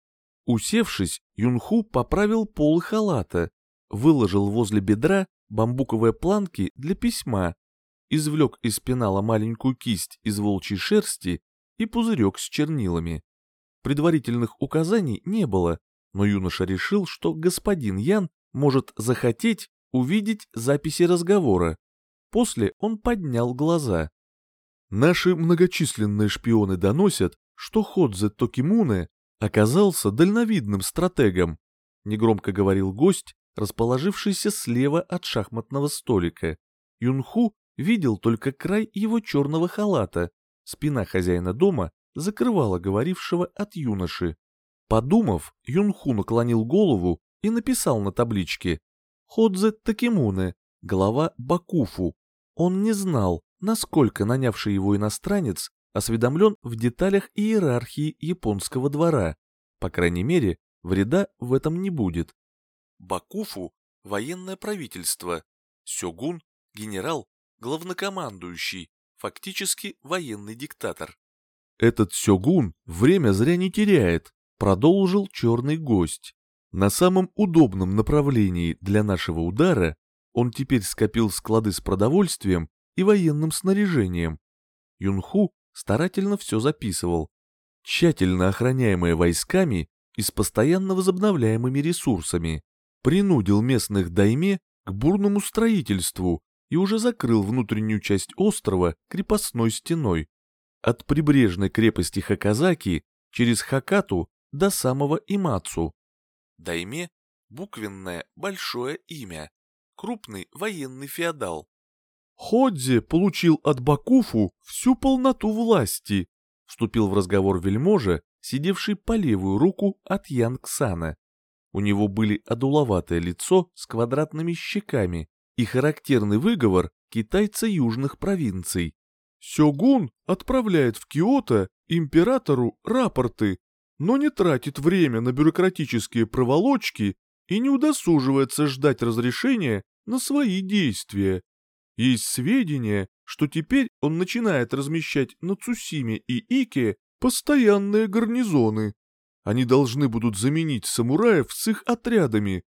Усевшись, Юнху поправил пол халата, выложил возле бедра бамбуковые планки для письма, извлек из пенала маленькую кисть из волчьей шерсти и пузырек с чернилами. Предварительных указаний не было, но юноша решил, что господин Ян может захотеть увидеть записи разговора. После он поднял глаза. Наши многочисленные шпионы доносят, что Ходзе Токимуне оказался дальновидным стратегом, негромко говорил гость, расположившийся слева от шахматного столика. Юнху видел только край его черного халата, спина хозяина дома закрывала говорившего от юноши. Подумав, Юнху наклонил голову и написал на табличке «Ходзе Такимуне, глава Бакуфу». Он не знал, насколько нанявший его иностранец осведомлен в деталях иерархии японского двора. По крайней мере, вреда в этом не будет. Бакуфу – военное правительство, сёгун – генерал, главнокомандующий, фактически военный диктатор. Этот сёгун время зря не теряет, продолжил черный гость. На самом удобном направлении для нашего удара он теперь скопил склады с продовольствием и военным снаряжением. Юнху старательно все записывал. Тщательно охраняемые войсками и с постоянно возобновляемыми ресурсами, принудил местных дайме к бурному строительству и уже закрыл внутреннюю часть острова крепостной стеной. От прибрежной крепости Хаказаки через Хакату до самого Имацу. Дайме – буквенное большое имя, крупный военный феодал. Ходзи получил от Бакуфу всю полноту власти, вступил в разговор вельможа, сидевший по левую руку от Янгсана. У него были одуловатое лицо с квадратными щеками и характерный выговор китайца южных провинций. Сёгун отправляет в Киото императору рапорты, но не тратит время на бюрократические проволочки и не удосуживается ждать разрешения на свои действия. Есть сведения, что теперь он начинает размещать на Цусиме и Ике постоянные гарнизоны. Они должны будут заменить самураев с их отрядами.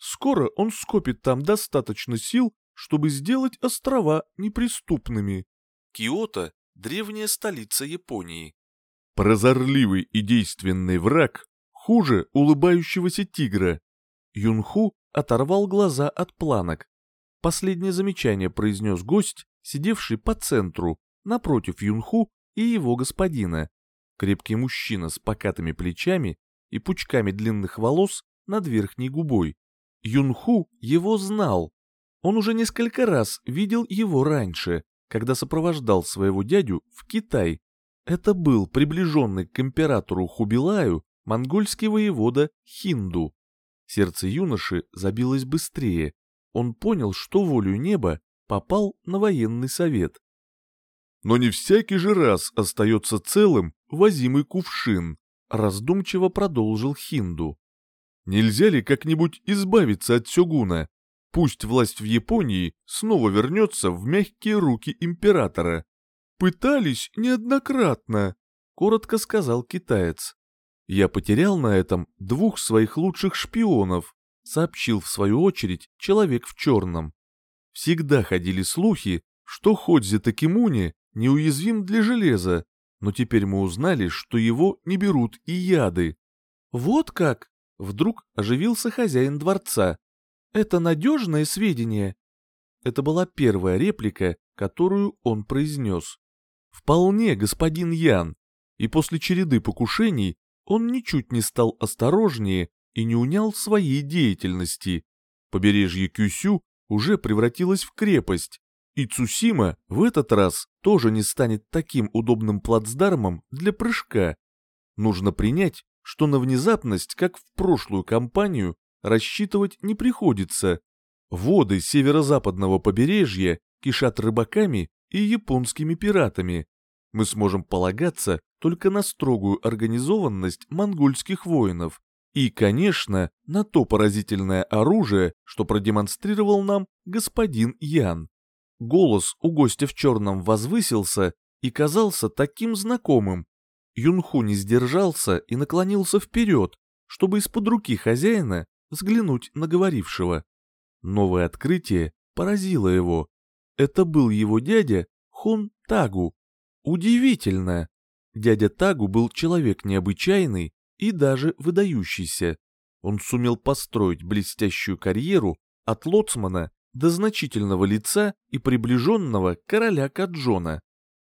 Скоро он скопит там достаточно сил, чтобы сделать острова неприступными. Киото – древняя столица Японии. Прозорливый и действенный враг хуже улыбающегося тигра. Юнху оторвал глаза от планок. Последнее замечание произнес гость, сидевший по центру, напротив Юнху и его господина. Крепкий мужчина с покатыми плечами и пучками длинных волос над верхней губой. Юнху его знал. Он уже несколько раз видел его раньше, когда сопровождал своего дядю в Китай. Это был приближенный к императору Хубилаю монгольский воевода Хинду. Сердце юноши забилось быстрее. Он понял, что волю неба попал на военный совет. Но не всякий же раз остается целым возимый кувшин, раздумчиво продолжил Хинду. Нельзя ли как-нибудь избавиться от сёгуна? Пусть власть в Японии снова вернется в мягкие руки императора. Пытались неоднократно, коротко сказал китаец. Я потерял на этом двух своих лучших шпионов, сообщил в свою очередь человек в черном. Всегда ходили слухи, что Ходзи Такимуни неуязвим для железа, но теперь мы узнали, что его не берут и яды. Вот как? Вдруг оживился хозяин дворца. Это надежное сведение? Это была первая реплика, которую он произнес. Вполне, господин Ян. И после череды покушений он ничуть не стал осторожнее и не унял своей деятельности. Побережье Кюсю уже превратилось в крепость, и Цусима в этот раз тоже не станет таким удобным плацдармом для прыжка. Нужно принять, что на внезапность, как в прошлую кампанию, рассчитывать не приходится. Воды северо-западного побережья кишат рыбаками и японскими пиратами. Мы сможем полагаться только на строгую организованность монгольских воинов и, конечно, на то поразительное оружие, что продемонстрировал нам господин Ян. Голос у гостя в черном возвысился и казался таким знакомым. Юнху не сдержался и наклонился вперед, чтобы из-под руки хозяина взглянуть на говорившего. Новое открытие поразило его. Это был его дядя Хон Тагу. Удивительно! Дядя Тагу был человек необычайный и даже выдающийся. Он сумел построить блестящую карьеру от лоцмана до значительного лица и приближенного короля Каджона.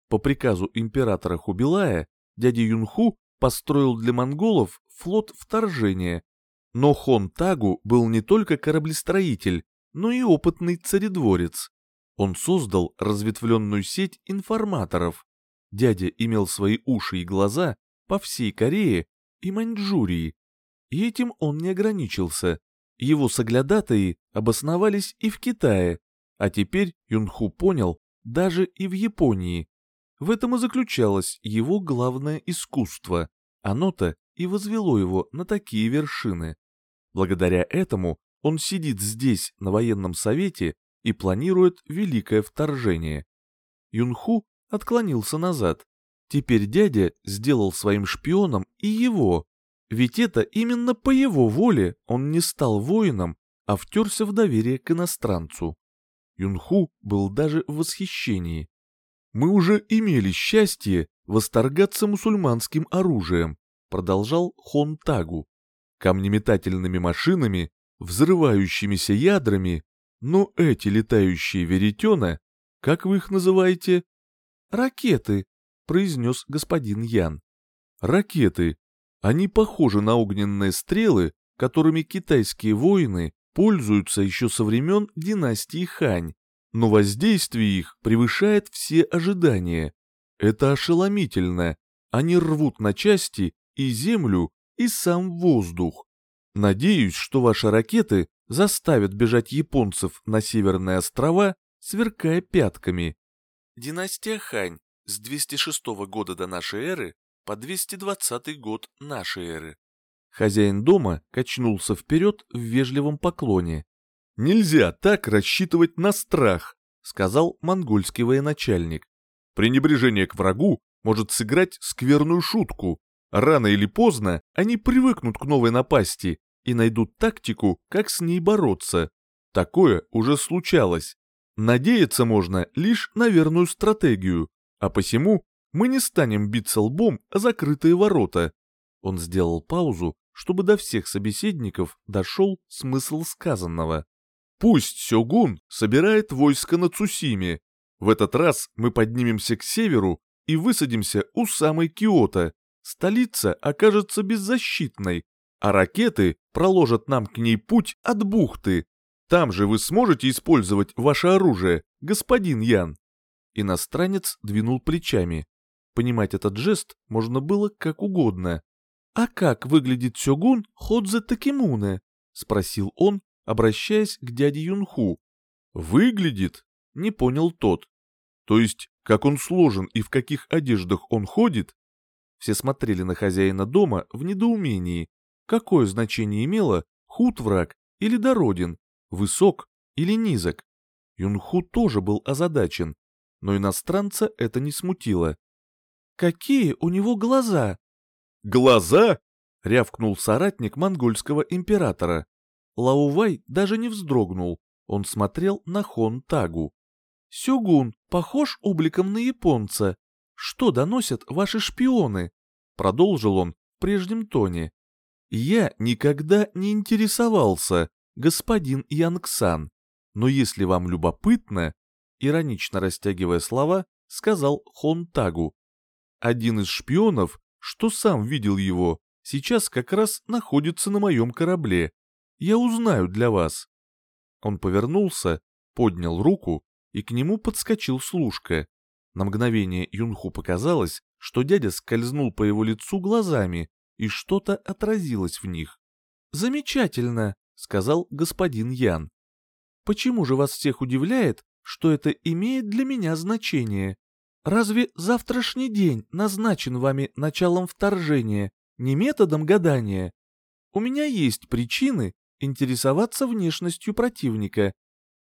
По приказу императора Хубилая дядя Юнху построил для монголов флот вторжения. Но Хон Тагу был не только кораблестроитель, но и опытный царедворец. Он создал разветвленную сеть информаторов. Дядя имел свои уши и глаза по всей Корее и Маньчжурии. И этим он не ограничился. Его соглядатаи обосновались и в Китае, а теперь Юнху понял, даже и в Японии. В этом и заключалось его главное искусство. Оно-то и возвело его на такие вершины. Благодаря этому он сидит здесь, на военном совете, и планирует великое вторжение. Юнху отклонился назад. Теперь дядя сделал своим шпионом и его, ведь это именно по его воле он не стал воином, а втерся в доверие к иностранцу. Юнху был даже в восхищении. «Мы уже имели счастье восторгаться мусульманским оружием», продолжал Хон Тагу, камнеметательными машинами, взрывающимися ядрами, но эти летающие веретена, как вы их называете? «Ракеты», — произнес господин Ян. «Ракеты. Они похожи на огненные стрелы, которыми китайские воины пользуются еще со времен династии Хань, но воздействие их превышает все ожидания. Это ошеломительно. Они рвут на части и землю, и сам воздух. Надеюсь, что ваши ракеты заставят бежать японцев на северные острова, сверкая пятками. Династия Хань с 206 года до нашей эры по 220 год нашей эры. Хозяин дома качнулся вперед в вежливом поклоне. «Нельзя так рассчитывать на страх», — сказал монгольский военачальник. «Пренебрежение к врагу может сыграть скверную шутку. Рано или поздно они привыкнут к новой напасти и найдут тактику, как с ней бороться. Такое уже случалось. Надеяться можно лишь на верную стратегию, а посему мы не станем биться лбом о закрытые ворота. Он сделал паузу, чтобы до всех собеседников дошел смысл сказанного. Пусть Сёгун собирает войско на Цусиме. В этот раз мы поднимемся к северу и высадимся у самой Киото. Столица окажется беззащитной, а ракеты проложат нам к ней путь от бухты. Там же вы сможете использовать ваше оружие, господин Ян. Иностранец двинул плечами. Понимать этот жест можно было как угодно. «А как выглядит сёгун Ходзе Такимуне?» — спросил он, обращаясь к дяде Юнху. «Выглядит?» — не понял тот. «То есть, как он сложен и в каких одеждах он ходит?» Все смотрели на хозяина дома в недоумении. Какое значение имело худ враг или дороден, высок или низок? Юнху тоже был озадачен, но иностранца это не смутило. «Какие у него глаза!» «Глаза?» — рявкнул соратник монгольского императора. Лаувай даже не вздрогнул, он смотрел на Хон Тагу. «Сёгун похож обликом на японца. Что доносят ваши шпионы?» Продолжил он в прежнем тоне. «Я никогда не интересовался, господин Янгсан, но если вам любопытно, иронично растягивая слова, сказал Хон Тагу. Один из шпионов, что сам видел его, сейчас как раз находится на моем корабле. Я узнаю для вас. Он повернулся, поднял руку, и к нему подскочил служка. На мгновение Юнху показалось, что дядя скользнул по его лицу глазами, и что-то отразилось в них. «Замечательно», — сказал господин Ян. «Почему же вас всех удивляет, что это имеет для меня значение. Разве завтрашний день назначен вами началом вторжения, не методом гадания? У меня есть причины интересоваться внешностью противника.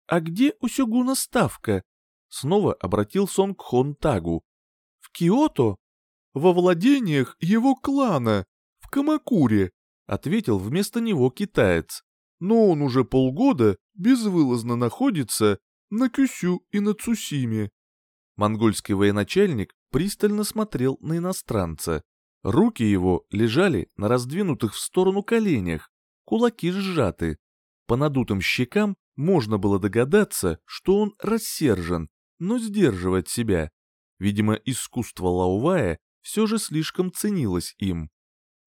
А где у Сёгуна ставка? Снова обратился он к Хон Тагу. В Киото? Во владениях его клана, в Камакуре, ответил вместо него китаец. Но он уже полгода безвылазно находится на Кюсю и на Цусиме. Монгольский военачальник пристально смотрел на иностранца. Руки его лежали на раздвинутых в сторону коленях, кулаки сжаты. По надутым щекам можно было догадаться, что он рассержен, но сдерживает себя. Видимо, искусство Лаувая все же слишком ценилось им.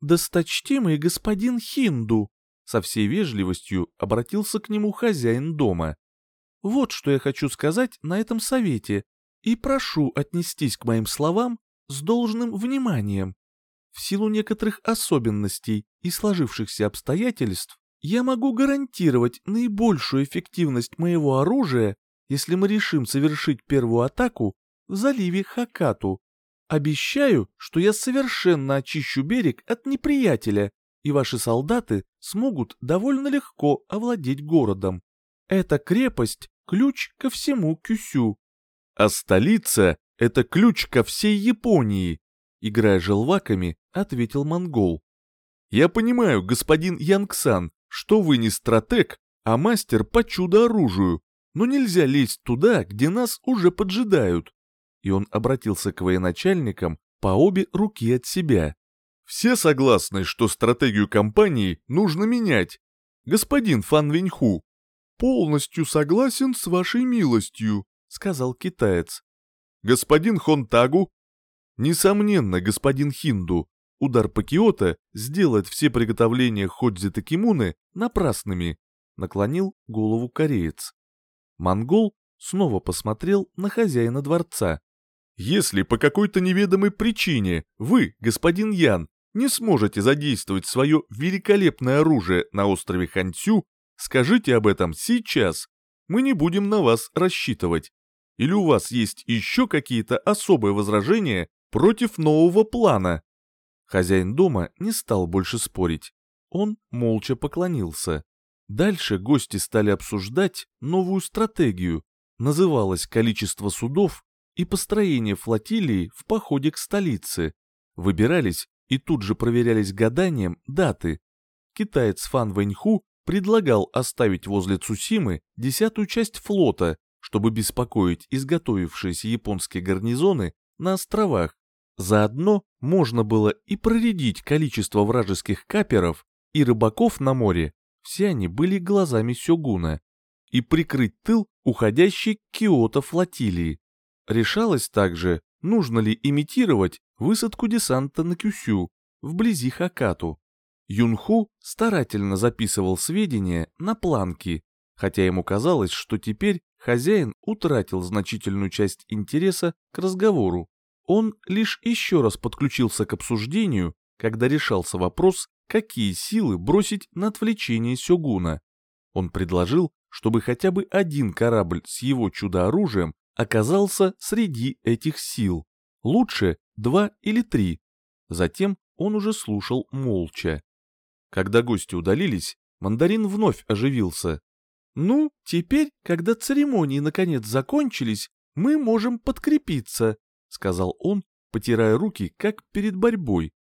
«Досточтимый господин Хинду!» Со всей вежливостью обратился к нему хозяин дома. Вот что я хочу сказать на этом совете, и прошу отнестись к моим словам с должным вниманием. В силу некоторых особенностей и сложившихся обстоятельств, я могу гарантировать наибольшую эффективность моего оружия, если мы решим совершить первую атаку в заливе Хакату. Обещаю, что я совершенно очищу берег от неприятеля, и ваши солдаты смогут довольно легко овладеть городом. Эта крепость ключ ко всему Кюсю. А столица — это ключ ко всей Японии, играя желваками, ответил монгол. Я понимаю, господин Янгсан, что вы не стратег, а мастер по чудо-оружию, но нельзя лезть туда, где нас уже поджидают. И он обратился к военачальникам по обе руки от себя. Все согласны, что стратегию компании нужно менять. Господин Фан Виньху. Полностью согласен с вашей милостью, сказал китаец. Господин Хонтагу. Несомненно, господин Хинду. Удар по Киото сделает все приготовления Ходзи Такимуны напрасными, наклонил голову кореец. Монгол снова посмотрел на хозяина дворца. «Если по какой-то неведомой причине вы, господин Ян, не сможете задействовать свое великолепное оружие на острове Ханцю, скажите об этом сейчас. Мы не будем на вас рассчитывать. Или у вас есть еще какие-то особые возражения против нового плана?» Хозяин дома не стал больше спорить. Он молча поклонился. Дальше гости стали обсуждать новую стратегию. Называлось количество судов и построение флотилии в походе к столице. Выбирались и тут же проверялись гаданием даты. Китаец Фан Вэньху предлагал оставить возле Цусимы десятую часть флота, чтобы беспокоить изготовившиеся японские гарнизоны на островах. Заодно можно было и проредить количество вражеских каперов и рыбаков на море, все они были глазами Сёгуна, и прикрыть тыл уходящей к Киото флотилии. Решалось также, нужно ли имитировать высадку десанта на Кюсю, вблизи Хакату. Юнху старательно записывал сведения на планки, хотя ему казалось, что теперь хозяин утратил значительную часть интереса к разговору. Он лишь еще раз подключился к обсуждению, когда решался вопрос, какие силы бросить на отвлечение Сёгуна. Он предложил, чтобы хотя бы один корабль с его чудо-оружием оказался среди этих сил. Лучше два или три. Затем он уже слушал молча. Когда гости удалились, мандарин вновь оживился. «Ну, теперь, когда церемонии наконец закончились, мы можем подкрепиться», — сказал он, потирая руки, как перед борьбой.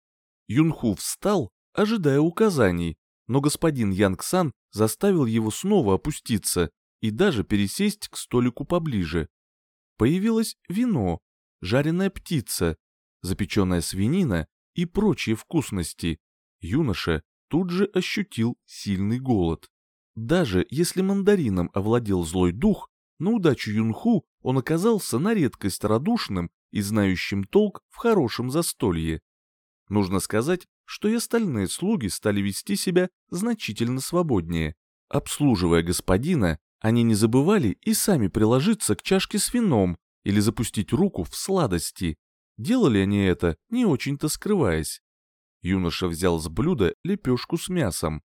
Юнху встал, ожидая указаний, но господин Янгсан заставил его снова опуститься и даже пересесть к столику поближе. Появилось вино, жареная птица, запеченная свинина и прочие вкусности. Юноша тут же ощутил сильный голод. Даже если мандарином овладел злой дух, на удачу Юнху он оказался на редкость радушным и знающим толк в хорошем застолье. Нужно сказать, что и остальные слуги стали вести себя значительно свободнее. Обслуживая господина, они не забывали и сами приложиться к чашке с вином или запустить руку в сладости. Делали они это, не очень-то скрываясь. Юноша взял с блюда лепешку с мясом.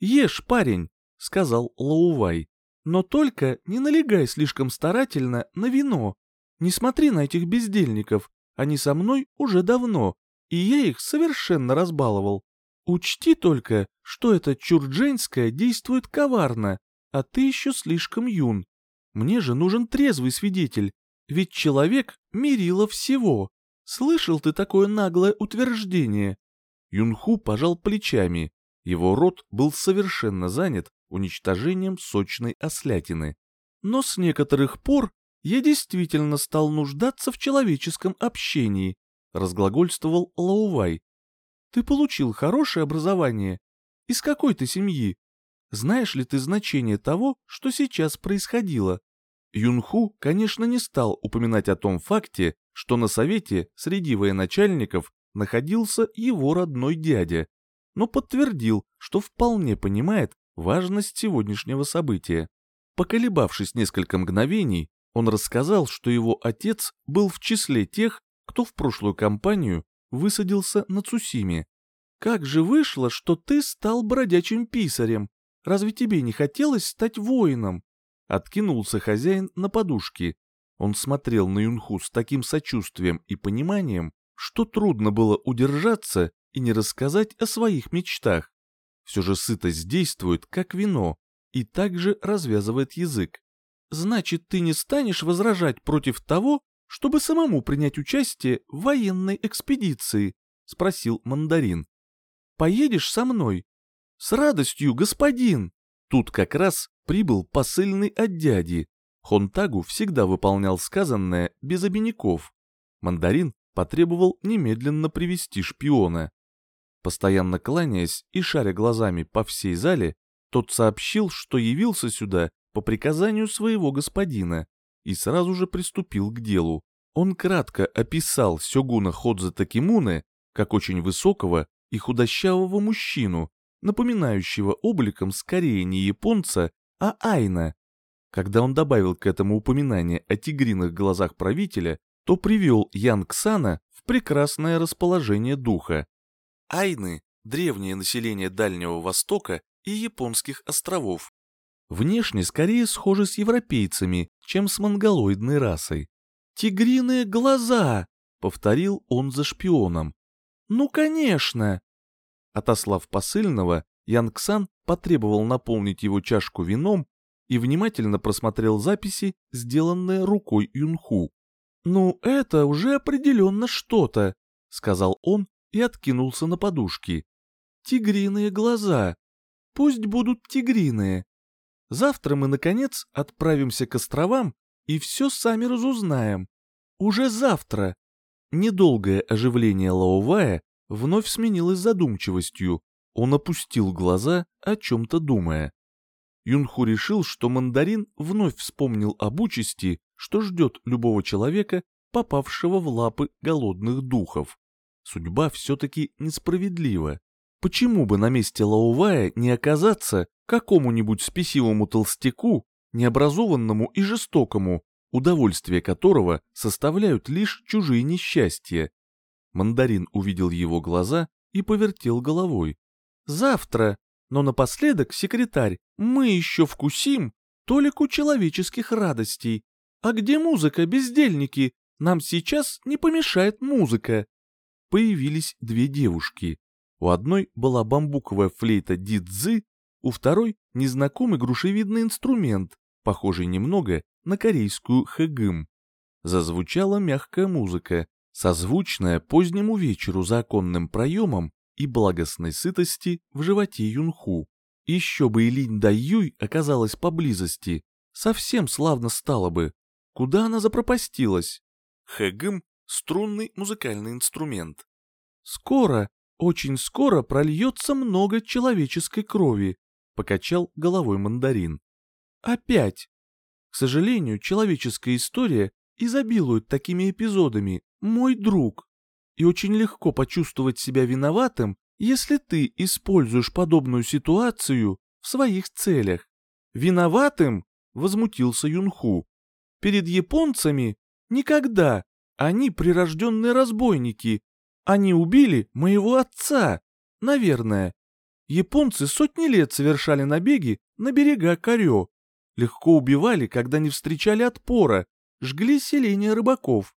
«Ешь, парень!» — сказал Лаувай. «Но только не налегай слишком старательно на вино. Не смотри на этих бездельников, они со мной уже давно, и я их совершенно разбаловал. Учти только, что это чурдженское действует коварно, а ты еще слишком юн. Мне же нужен трезвый свидетель, ведь человек мерило всего. Слышал ты такое наглое утверждение?» Юнху пожал плечами. Его рот был совершенно занят уничтожением сочной ослятины. Но с некоторых пор я действительно стал нуждаться в человеческом общении, разглагольствовал Лаувай. Ты получил хорошее образование. Из какой ты семьи? Знаешь ли ты значение того, что сейчас происходило? Юнху, конечно, не стал упоминать о том факте, что на совете среди военачальников находился его родной дядя, но подтвердил, что вполне понимает важность сегодняшнего события. Поколебавшись несколько мгновений, он рассказал, что его отец был в числе тех, кто в прошлую кампанию высадился на Цусиме. «Как же вышло, что ты стал бродячим писарем? Разве тебе не хотелось стать воином?» Откинулся хозяин на подушке. Он смотрел на Юнху с таким сочувствием и пониманием, что трудно было удержаться и не рассказать о своих мечтах. Все же сытость действует, как вино, и также развязывает язык. Значит, ты не станешь возражать против того, чтобы самому принять участие в военной экспедиции? Спросил мандарин. Поедешь со мной? С радостью, господин. Тут как раз прибыл посыльный от дяди. Хонтагу всегда выполнял сказанное без обиняков. Мандарин потребовал немедленно привести шпиона. Постоянно кланяясь и шаря глазами по всей зале, тот сообщил, что явился сюда по приказанию своего господина и сразу же приступил к делу. Он кратко описал Сёгуна Ходзе Такимуне как очень высокого и худощавого мужчину, напоминающего обликом скорее не японца, а Айна. Когда он добавил к этому упоминание о тигриных глазах правителя, то привел Ян Ксана в прекрасное расположение духа. Айны – древнее население Дальнего Востока и японских островов. Внешне скорее схожи с европейцами, чем с монголоидной расой. «Тигриные глаза!» — повторил он за шпионом. «Ну, конечно!» Отослав посыльного, Янгсан потребовал наполнить его чашку вином и внимательно просмотрел записи, сделанные рукой Юнху. «Ну, это уже определенно что-то», — сказал он и откинулся на подушки. «Тигриные глаза. Пусть будут тигриные. Завтра мы, наконец, отправимся к островам и все сами разузнаем. Уже завтра». Недолгое оживление Лаовая вновь сменилось задумчивостью. Он опустил глаза, о чем-то думая. Юнху решил, что мандарин вновь вспомнил об участи, что ждет любого человека, попавшего в лапы голодных духов. Судьба все-таки несправедлива. Почему бы на месте Лаувая не оказаться какому-нибудь спесивому толстяку, необразованному и жестокому, удовольствие которого составляют лишь чужие несчастья? Мандарин увидел его глаза и повертел головой. «Завтра, но напоследок, секретарь, мы еще вкусим толику человеческих радостей. А где музыка, бездельники? Нам сейчас не помешает музыка». Появились две девушки. У одной была бамбуковая флейта дидзы, у второй — незнакомый грушевидный инструмент, похожий немного на корейскую хэгым. Зазвучала мягкая музыка, созвучная позднему вечеру за оконным проемом и благостной сытости в животе Юнху. Еще бы и Линь Даюй оказалась поблизости, совсем славно стало бы. Куда она запропастилась? Хэгым — струнный музыкальный инструмент. Скоро, очень скоро прольется много человеческой крови, покачал головой мандарин. Опять. К сожалению, человеческая история изобилует такими эпизодами, мой друг. И очень легко почувствовать себя виноватым, если ты используешь подобную ситуацию в своих целях. Виноватым? Возмутился Юнху. Перед японцами? Никогда. Они прирожденные разбойники. Они убили моего отца. Наверное. Японцы сотни лет совершали набеги на берега Корё. Легко убивали, когда не встречали отпора, жгли селения рыбаков.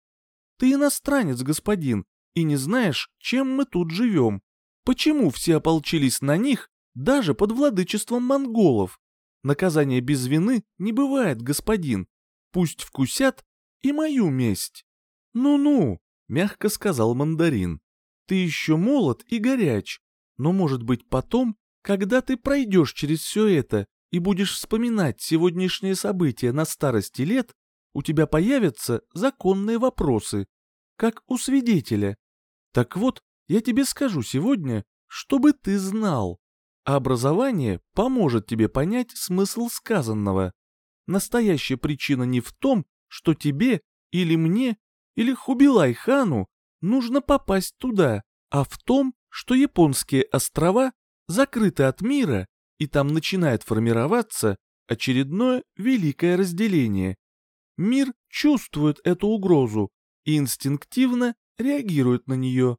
Ты иностранец, господин, и не знаешь, чем мы тут живем. Почему все ополчились на них, даже под владычеством монголов? Наказание без вины не бывает, господин. Пусть вкусят и мою месть. Ну-ну, мягко сказал мандарин. Ты еще молод и горяч, но, может быть, потом, когда ты пройдешь через все это и будешь вспоминать сегодняшние события на старости лет, у тебя появятся законные вопросы, как у свидетеля. Так вот, я тебе скажу сегодня, чтобы ты знал. А образование поможет тебе понять смысл сказанного. Настоящая причина не в том, что тебе или мне или Хубилай-хану нужно попасть туда, а в том, что японские острова закрыты от мира, и там начинает формироваться очередное великое разделение. Мир чувствует эту угрозу и инстинктивно реагирует на нее.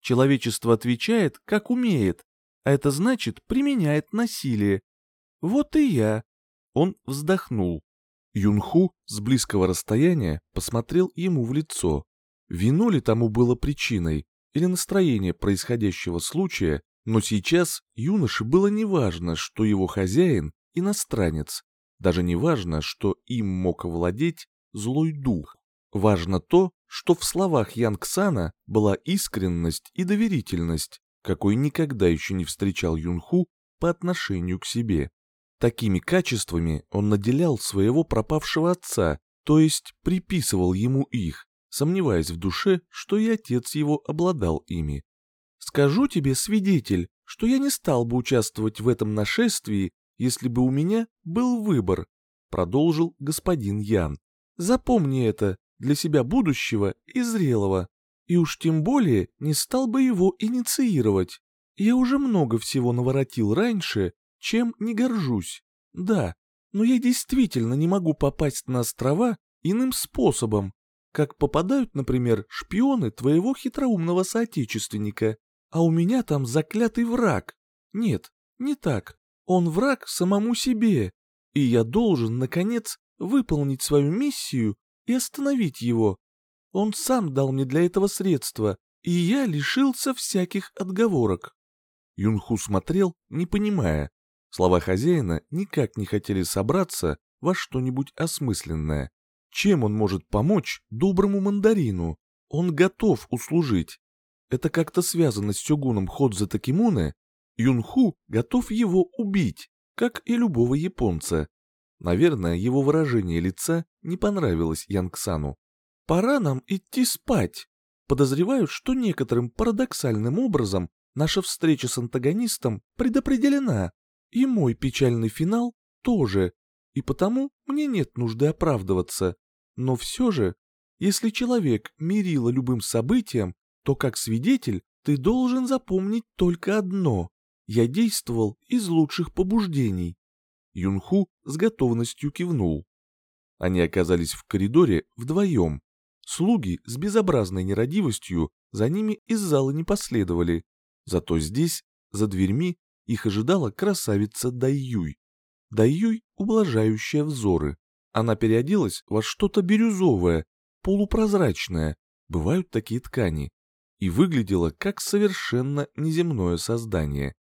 Человечество отвечает, как умеет, а это значит применяет насилие. Вот и я. Он вздохнул. Юнху с близкого расстояния посмотрел ему в лицо. Вино ли тому было причиной, или настроение происходящего случая, но сейчас юноше было неважно, что его хозяин – иностранец. Даже не важно, что им мог овладеть злой дух. Важно то, что в словах Янгсана была искренность и доверительность, какой никогда еще не встречал Юнху по отношению к себе. Такими качествами он наделял своего пропавшего отца, то есть приписывал ему их, сомневаясь в душе, что и отец его обладал ими. «Скажу тебе, свидетель, что я не стал бы участвовать в этом нашествии, если бы у меня был выбор», продолжил господин Ян. «Запомни это для себя будущего и зрелого, и уж тем более не стал бы его инициировать. Я уже много всего наворотил раньше, чем не горжусь. Да, но я действительно не могу попасть на острова иным способом, как попадают, например, шпионы твоего хитроумного соотечественника, а у меня там заклятый враг. Нет, не так. Он враг самому себе, и я должен, наконец, выполнить свою миссию и остановить его. Он сам дал мне для этого средства, и я лишился всяких отговорок. Юнху смотрел, не понимая. Слова хозяина никак не хотели собраться во что-нибудь осмысленное. Чем он может помочь доброму мандарину? Он готов услужить. Это как-то связано с сёгуном Ходзе Такимуне. Юнху готов его убить, как и любого японца. Наверное, его выражение лица не понравилось Янгсану. «Пора нам идти спать. Подозреваю, что некоторым парадоксальным образом наша встреча с антагонистом предопределена, и мой печальный финал тоже, и потому мне нет нужды оправдываться. Но все же, если человек мирила любым событием, то как свидетель ты должен запомнить только одно. Я действовал из лучших побуждений. Юнху с готовностью кивнул. Они оказались в коридоре вдвоем. Слуги с безобразной нерадивостью за ними из зала не последовали. Зато здесь, за дверьми, их ожидала красавица Дайюй. Дайюй, ублажающая взоры. Она переоделась во что-то бирюзовое, полупрозрачное, бывают такие ткани, и выглядела как совершенно неземное создание.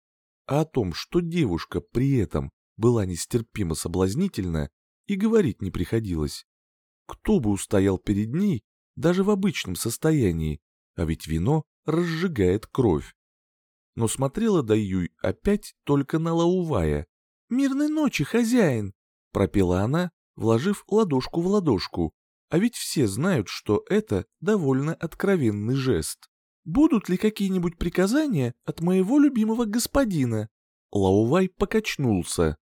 А о том, что девушка при этом была нестерпимо соблазнительна, и говорить не приходилось. Кто бы устоял перед ней даже в обычном состоянии, а ведь вино разжигает кровь. Но смотрела Даюй опять только на Лаувая. «Мирной ночи, хозяин!» — пропела она, вложив ладошку в ладошку, а ведь все знают, что это довольно откровенный жест. «Будут ли какие-нибудь приказания от моего любимого господина?» Лаувай покачнулся.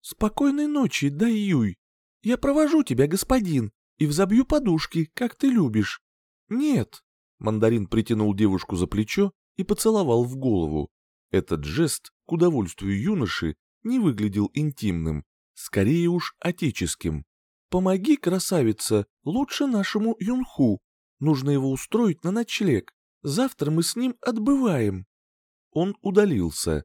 «Спокойной ночи, Даюй. Я провожу тебя, господин, и взобью подушки, как ты любишь». «Нет». Мандарин притянул девушку за плечо и поцеловал в голову. Этот жест, к удовольствию юноши, не выглядел интимным скорее уж отеческим. «Помоги, красавица, лучше нашему юнху. Нужно его устроить на ночлег. Завтра мы с ним отбываем». Он удалился.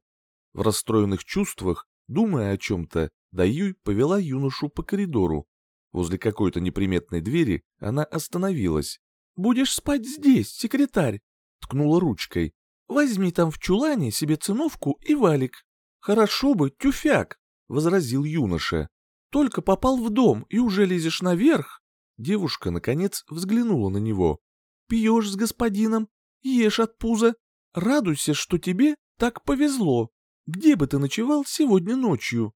В расстроенных чувствах, думая о чем-то, Даюй повела юношу по коридору. Возле какой-то неприметной двери она остановилась. «Будешь спать здесь, секретарь!» — ткнула ручкой. «Возьми там в чулане себе циновку и валик. Хорошо бы, тюфяк!» — возразил юноша. «Только попал в дом и уже лезешь наверх?» Девушка, наконец, взглянула на него. «Пьешь с господином, ешь от пуза. Радуйся, что тебе так повезло. Где бы ты ночевал сегодня ночью?»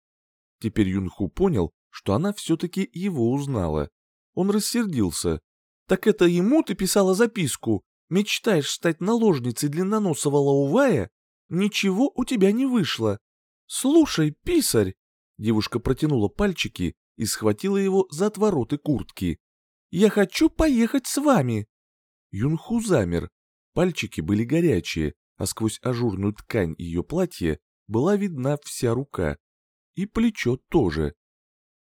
Теперь Юнху понял, что она все-таки его узнала. Он рассердился. «Так это ему ты писала записку? Мечтаешь стать наложницей длинноносого Лаувая? Ничего у тебя не вышло. «Слушай, писарь!» Девушка протянула пальчики и схватила его за отвороты куртки. «Я хочу поехать с вами!» Юнху замер. Пальчики были горячие, а сквозь ажурную ткань ее платья была видна вся рука. И плечо тоже.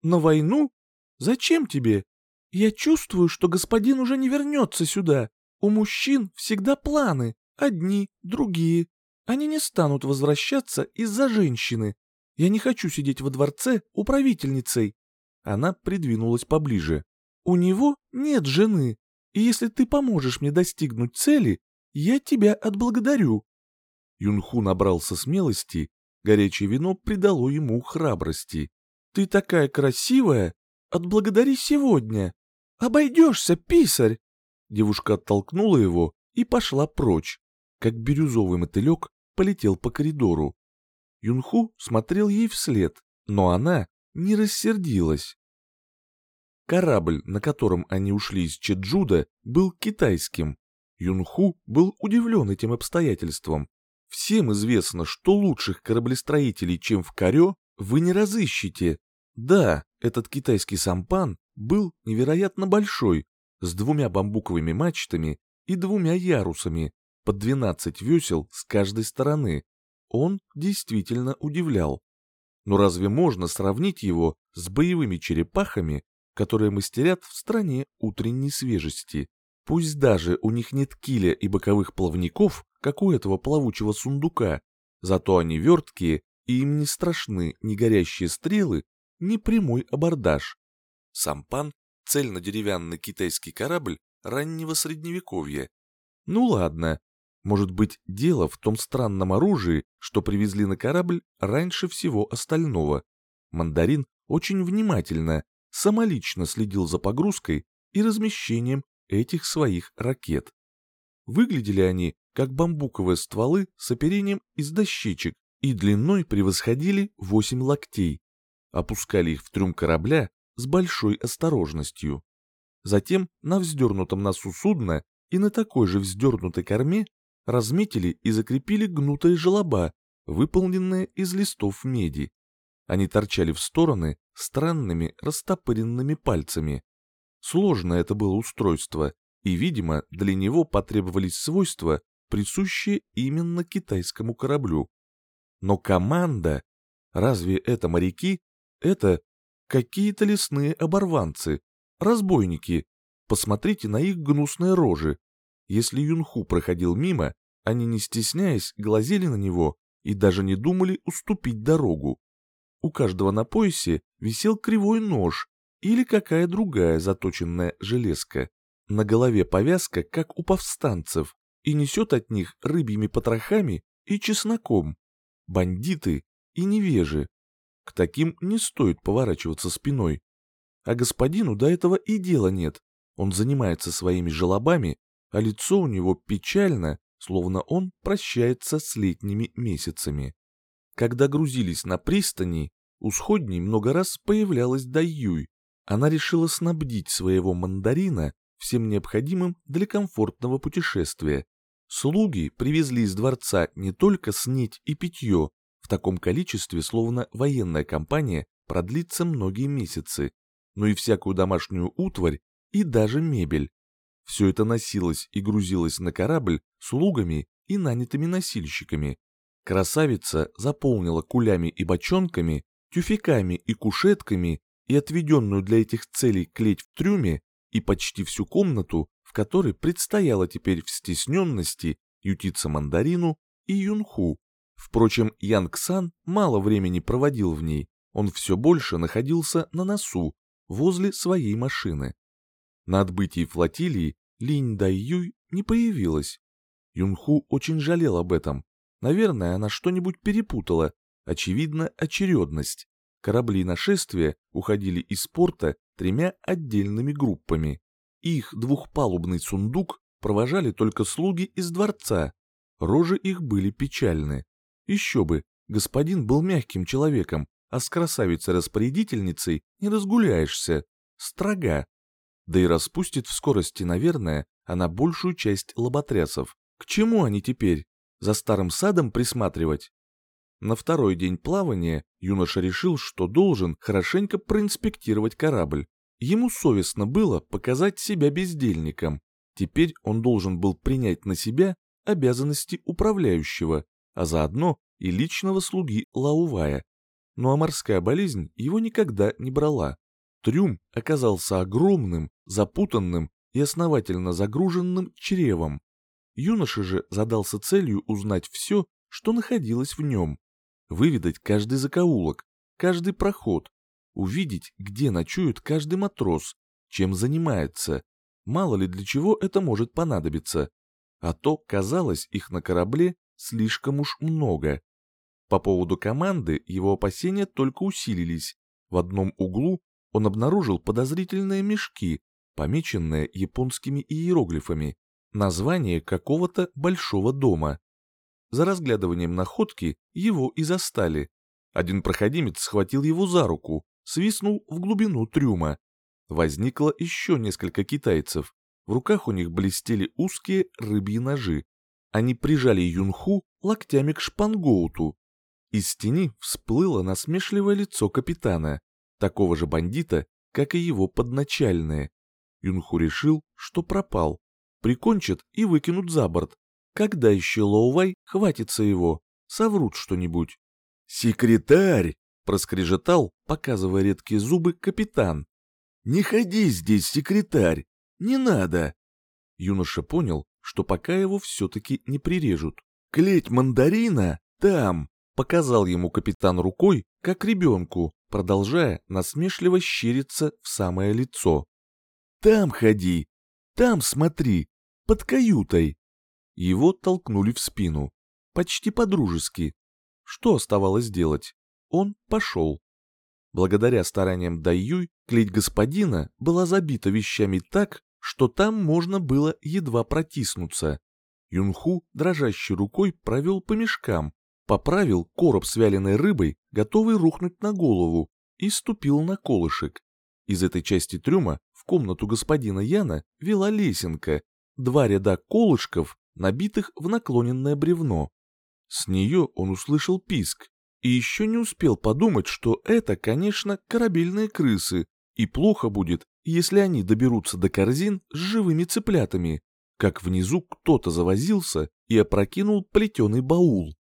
«На войну? Зачем тебе? Я чувствую, что господин уже не вернется сюда. У мужчин всегда планы, одни, другие. Они не станут возвращаться из-за женщины. Я не хочу сидеть во дворце управительницей. Она придвинулась поближе. У него нет жены, и если ты поможешь мне достигнуть цели, я тебя отблагодарю. Юнху набрался смелости, горячее вино придало ему храбрости. Ты такая красивая! Отблагодари сегодня! Обойдешься, писарь!» Девушка оттолкнула его и пошла прочь, как бирюзовый мотылек полетел по коридору. Юнху смотрел ей вслед, но она не рассердилась. Корабль, на котором они ушли из Чеджуда, был китайским. Юнху был удивлен этим обстоятельством. Всем известно, что лучших кораблестроителей, чем в Карё, вы не разыщете. Да, этот китайский сампан был невероятно большой, с двумя бамбуковыми мачтами и двумя ярусами, по 12 весел с каждой стороны. Он действительно удивлял. Но разве можно сравнить его с боевыми черепахами, которые мастерят в стране утренней свежести? Пусть даже у них нет киля и боковых плавников, как у этого плавучего сундука, зато они верткие, и им не страшны ни горящие стрелы, ни прямой абордаж. Сампан — цельно-деревянный китайский корабль раннего средневековья. Ну ладно, может быть, дело в том странном оружии, что привезли на корабль раньше всего остального. Мандарин очень внимательно, самолично следил за погрузкой и размещением этих своих ракет. Выглядели они как бамбуковые стволы с оперением из дощечек и длиной превосходили 8 локтей. Опускали их в трюм корабля с большой осторожностью. Затем на вздернутом носу судна и на такой же вздернутой корме разметили и закрепили гнутые желоба, выполненные из листов меди. Они торчали в стороны странными растопыренными пальцами. Сложное это было устройство, и, видимо, для него потребовались свойства, присущие именно китайскому кораблю. Но команда... Разве это моряки? Это какие-то лесные оборванцы, разбойники. Посмотрите на их гнусные рожи. Если Юнху проходил мимо, они, не стесняясь, глазели на него и даже не думали уступить дорогу. У каждого на поясе висел кривой нож или какая другая заточенная железка. На голове повязка, как у повстанцев, и несет от них рыбьими потрохами и чесноком. Бандиты и невежи. К таким не стоит поворачиваться спиной. А господину до этого и дела нет. Он занимается своими желобами, а лицо у него печально словно он прощается с летними месяцами. Когда грузились на пристани, у сходней много раз появлялась Даюй. Она решила снабдить своего мандарина всем необходимым для комфортного путешествия. Слуги привезли из дворца не только снить и питье, таком количестве, словно военная кампания продлится многие месяцы, но и всякую домашнюю утварь и даже мебель. Все это носилось и грузилось на корабль слугами и нанятыми носильщиками. Красавица заполнила кулями и бочонками, тюфяками и кушетками и отведенную для этих целей клеть в трюме и почти всю комнату, в которой предстояло теперь в стесненности ютиться мандарину и юнху. Впрочем, Янг Сан мало времени проводил в ней, он все больше находился на носу, возле своей машины. На отбытии флотилии Линь Дай Юй не появилась. Юнху очень жалел об этом. Наверное, она что-нибудь перепутала. Очевидно, очередность. Корабли нашествия уходили из порта тремя отдельными группами. Их двухпалубный сундук провожали только слуги из дворца. Рожи их были печальны. Еще бы, господин был мягким человеком, а с красавицей-распорядительницей не разгуляешься. Строга, да и распустит в скорости, наверное, она большую часть лоботрясов. К чему они теперь? За старым садом присматривать? На второй день плавания юноша решил, что должен хорошенько проинспектировать корабль. Ему совестно было показать себя бездельником. Теперь он должен был принять на себя обязанности управляющего, а заодно и личного слуги Лаувая. Ну а морская болезнь его никогда не брала. Трюм оказался огромным, запутанным и основательно загруженным чревом. Юноша же задался целью узнать все, что находилось в нем, выведать каждый закоулок, каждый проход, увидеть, где ночует каждый матрос, чем занимается, мало ли для чего это может понадобиться. А то, казалось, их на корабле слишком уж много. По поводу команды его опасения только усилились. В одном углу он обнаружил подозрительные мешки, помеченные японскими иероглифами, название какого-то большого дома. За разглядыванием находки его и застали. Один проходимец схватил его за руку, свистнул в глубину трюма. Возникло еще несколько китайцев. В руках у них блестели узкие рыбьи ножи. Они прижали Юнху локтями к шпангоуту. Из тени всплыло насмешливое лицо капитана, такого же бандита, как и его подначальные. Юнху решил, что пропал. Прикончат и выкинут за борт. Когда еще Лоувай хватится его? Соврут что-нибудь. «Секретарь!» — проскрежетал, показывая редкие зубы, капитан. «Не ходи здесь, секретарь! Не надо!» Юноша понял, что пока его все-таки не прирежут. «Клеть мандарина там!» — показал ему капитан рукой, как ребенку, продолжая насмешливо щериться в самое лицо. «Там ходи! Там смотри! Под каютой!» Его толкнули в спину. Почти по-дружески. Что оставалось делать? Он пошел. Благодаря стараниям Даюй, клеть господина была забита вещами так, что там можно было едва протиснуться. Юнху дрожащей рукой провел по мешкам, поправил короб с вяленой рыбой, готовый рухнуть на голову, и ступил на колышек. Из этой части трюма в комнату господина Яна вела лесенка, два ряда колышков, набитых в наклоненное бревно. С нее он услышал писк, и еще не успел подумать, что это, конечно, корабельные крысы, и плохо будет, если они доберутся до корзин с живыми цыплятами, как внизу кто-то завозился и опрокинул плетеный баул.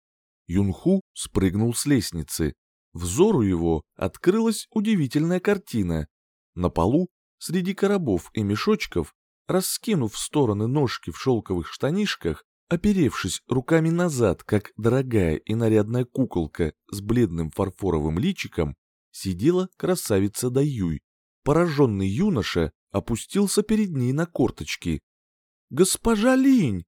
Юнху спрыгнул с лестницы. Взору его открылась удивительная картина. На полу, среди коробов и мешочков, раскинув в стороны ножки в шелковых штанишках, оперевшись руками назад, как дорогая и нарядная куколка с бледным фарфоровым личиком, сидела красавица Даюй. Пораженный юноша опустился перед ней на корточки. «Госпожа Линь!»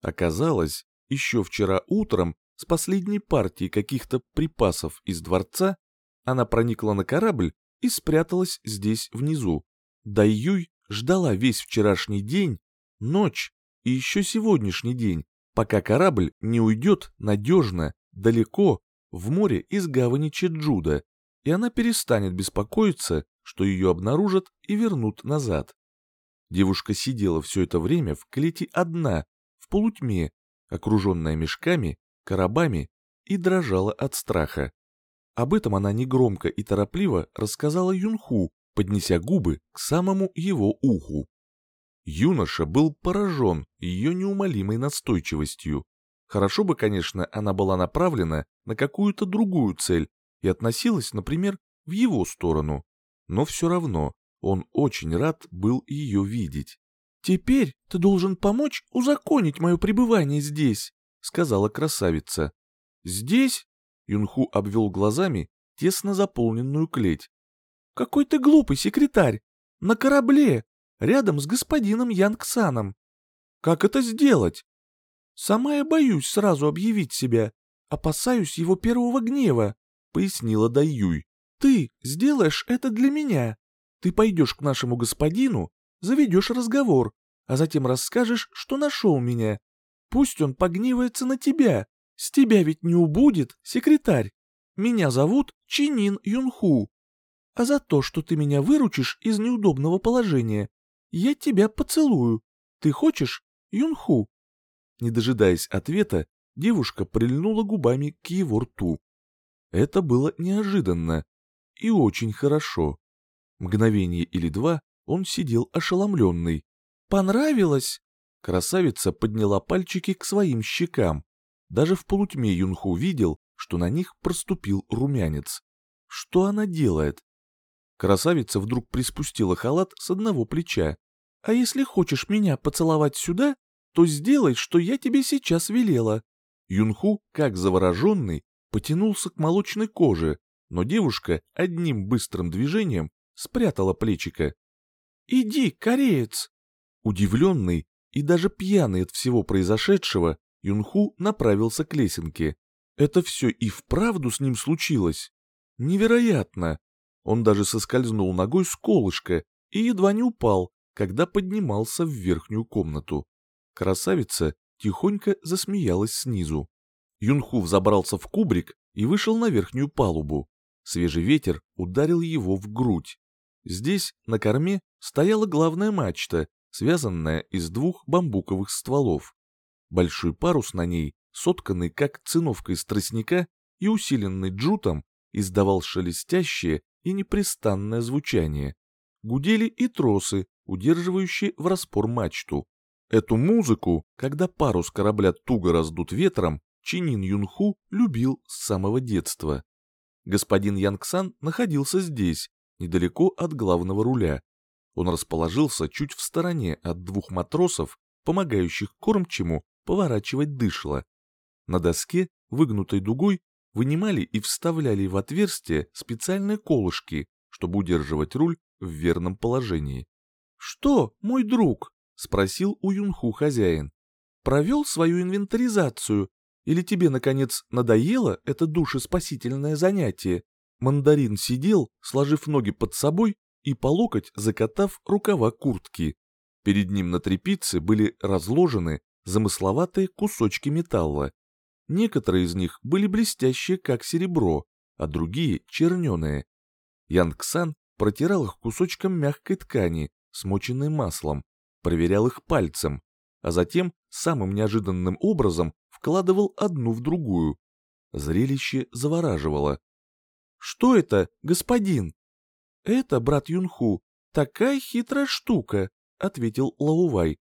Оказалось, еще вчера утром с последней партией каких-то припасов из дворца она проникла на корабль и спряталась здесь внизу. Даюй ждала весь вчерашний день, ночь и еще сегодняшний день, пока корабль не уйдет надежно, далеко, в море из гавани Чеджуда, и она перестанет беспокоиться, что ее обнаружат и вернут назад. Девушка сидела все это время в клете одна, в полутьме, окруженная мешками, коробами, и дрожала от страха. Об этом она негромко и торопливо рассказала Юнху, поднеся губы к самому его уху. Юноша был поражен ее неумолимой настойчивостью. Хорошо бы, конечно, она была направлена на какую-то другую цель и относилась, например, в его сторону но все равно он очень рад был ее видеть. «Теперь ты должен помочь узаконить мое пребывание здесь», — сказала красавица. «Здесь?» — Юнху обвел глазами тесно заполненную клеть. «Какой ты глупый секретарь! На корабле, рядом с господином Янгсаном. Как это сделать? Сама я боюсь сразу объявить себя, опасаюсь его первого гнева», — пояснила Даюй. Ты сделаешь это для меня. Ты пойдешь к нашему господину, заведешь разговор, а затем расскажешь, что нашел меня. Пусть он погневается на тебя. С тебя ведь не убудет, секретарь. Меня зовут Чинин Юнху. А за то, что ты меня выручишь из неудобного положения, я тебя поцелую. Ты хочешь, Юнху?» Не дожидаясь ответа, девушка прильнула губами к его рту. Это было неожиданно, и очень хорошо. Мгновение или два он сидел ошеломленный. «Понравилось?» Красавица подняла пальчики к своим щекам. Даже в полутьме Юнху видел, что на них проступил румянец. Что она делает? Красавица вдруг приспустила халат с одного плеча. «А если хочешь меня поцеловать сюда, то сделай, что я тебе сейчас велела». Юнху, как завороженный, потянулся к молочной коже, но девушка одним быстрым движением спрятала плечика. «Иди, кореец!» Удивленный и даже пьяный от всего произошедшего, Юнху направился к лесенке. Это все и вправду с ним случилось. Невероятно! Он даже соскользнул ногой с колышка и едва не упал, когда поднимался в верхнюю комнату. Красавица тихонько засмеялась снизу. Юнху взобрался в кубрик и вышел на верхнюю палубу. Свежий ветер ударил его в грудь. Здесь, на корме, стояла главная мачта, связанная из двух бамбуковых стволов. Большой парус на ней, сотканный как циновка из тростника и усиленный джутом, издавал шелестящее и непрестанное звучание. Гудели и тросы, удерживающие в распор мачту. Эту музыку, когда парус корабля туго раздут ветром, Чинин Юнху любил с самого детства. Господин Янгсан находился здесь, недалеко от главного руля. Он расположился чуть в стороне от двух матросов, помогающих кормчему поворачивать дышло. На доске, выгнутой дугой, вынимали и вставляли в отверстие специальные колышки, чтобы удерживать руль в верном положении. «Что, мой друг?» — спросил у Юнху хозяин. «Провел свою инвентаризацию или тебе, наконец, надоело это душеспасительное занятие? Мандарин сидел, сложив ноги под собой и по локоть закатав рукава куртки. Перед ним на трепице были разложены замысловатые кусочки металла. Некоторые из них были блестящие, как серебро, а другие — черненые. Янгсан протирал их кусочком мягкой ткани, смоченной маслом, проверял их пальцем, а затем самым неожиданным образом вкладывал одну в другую. Зрелище завораживало. «Что это, господин?» «Это, брат Юнху, такая хитрая штука», — ответил Лаувай,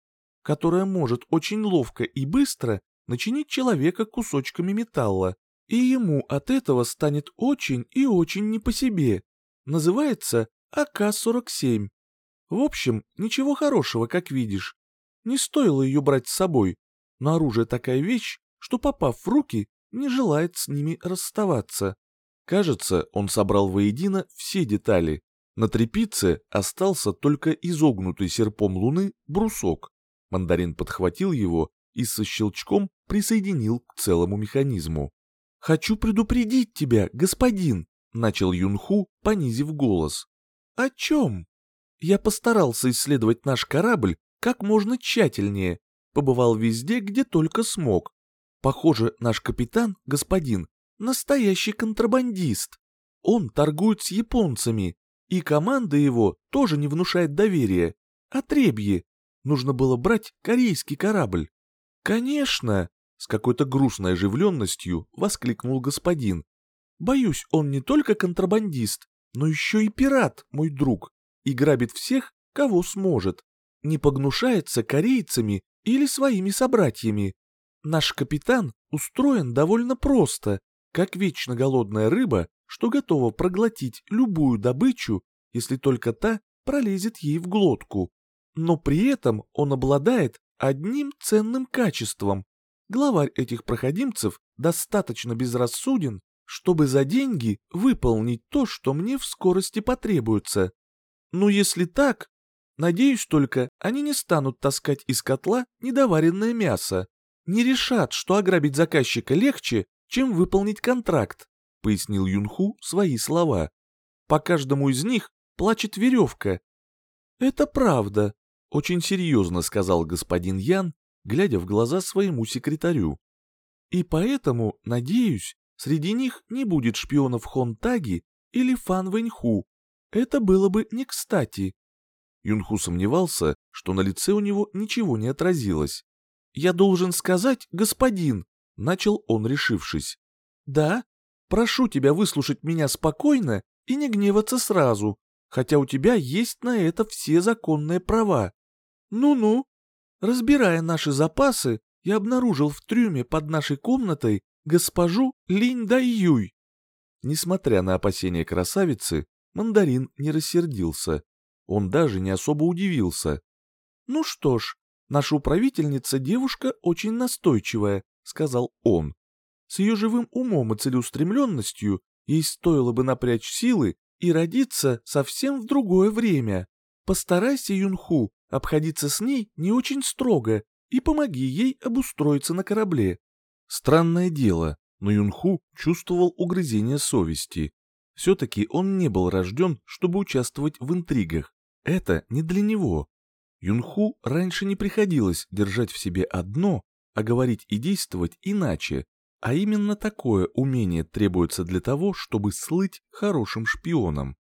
«которая может очень ловко и быстро начинить человека кусочками металла, и ему от этого станет очень и очень не по себе. Называется АК-47. В общем, ничего хорошего, как видишь. Не стоило ее брать с собой, но оружие такая вещь, что, попав в руки, не желает с ними расставаться. Кажется, он собрал воедино все детали. На трепице остался только изогнутый серпом луны брусок. Мандарин подхватил его и со щелчком присоединил к целому механизму. «Хочу предупредить тебя, господин», — начал Юнху, понизив голос. «О чем?» «Я постарался исследовать наш корабль как можно тщательнее, побывал везде, где только смог, Похоже, наш капитан, господин, настоящий контрабандист. Он торгует с японцами, и команда его тоже не внушает доверия. Отребье. Нужно было брать корейский корабль. Конечно, с какой-то грустной оживленностью воскликнул господин. Боюсь, он не только контрабандист, но еще и пират, мой друг, и грабит всех, кого сможет. Не погнушается корейцами или своими собратьями. Наш капитан устроен довольно просто, как вечно голодная рыба, что готова проглотить любую добычу, если только та пролезет ей в глотку. Но при этом он обладает одним ценным качеством. Главарь этих проходимцев достаточно безрассуден, чтобы за деньги выполнить то, что мне в скорости потребуется. Ну если так, надеюсь только, они не станут таскать из котла недоваренное мясо не решат, что ограбить заказчика легче, чем выполнить контракт, пояснил Юнху свои слова. По каждому из них плачет веревка. Это правда, очень серьезно сказал господин Ян, глядя в глаза своему секретарю. И поэтому, надеюсь, среди них не будет шпионов Хонтаги или Фан Вэньху. Это было бы не кстати. Юнху сомневался, что на лице у него ничего не отразилось. «Я должен сказать, господин», — начал он, решившись. «Да, прошу тебя выслушать меня спокойно и не гневаться сразу, хотя у тебя есть на это все законные права. Ну-ну». Разбирая наши запасы, я обнаружил в трюме под нашей комнатой госпожу Линь Дай Юй. Несмотря на опасения красавицы, мандарин не рассердился. Он даже не особо удивился. Ну что ж, Наша управительница девушка очень настойчивая, сказал он. С ее живым умом и целеустремленностью ей стоило бы напрячь силы и родиться совсем в другое время. Постарайся, Юнху, обходиться с ней не очень строго и помоги ей обустроиться на корабле. Странное дело, но Юнху чувствовал угрызение совести. Все-таки он не был рожден, чтобы участвовать в интригах. Это не для него. Юнху раньше не приходилось держать в себе одно, а говорить и действовать иначе, а именно такое умение требуется для того, чтобы слыть хорошим шпионом.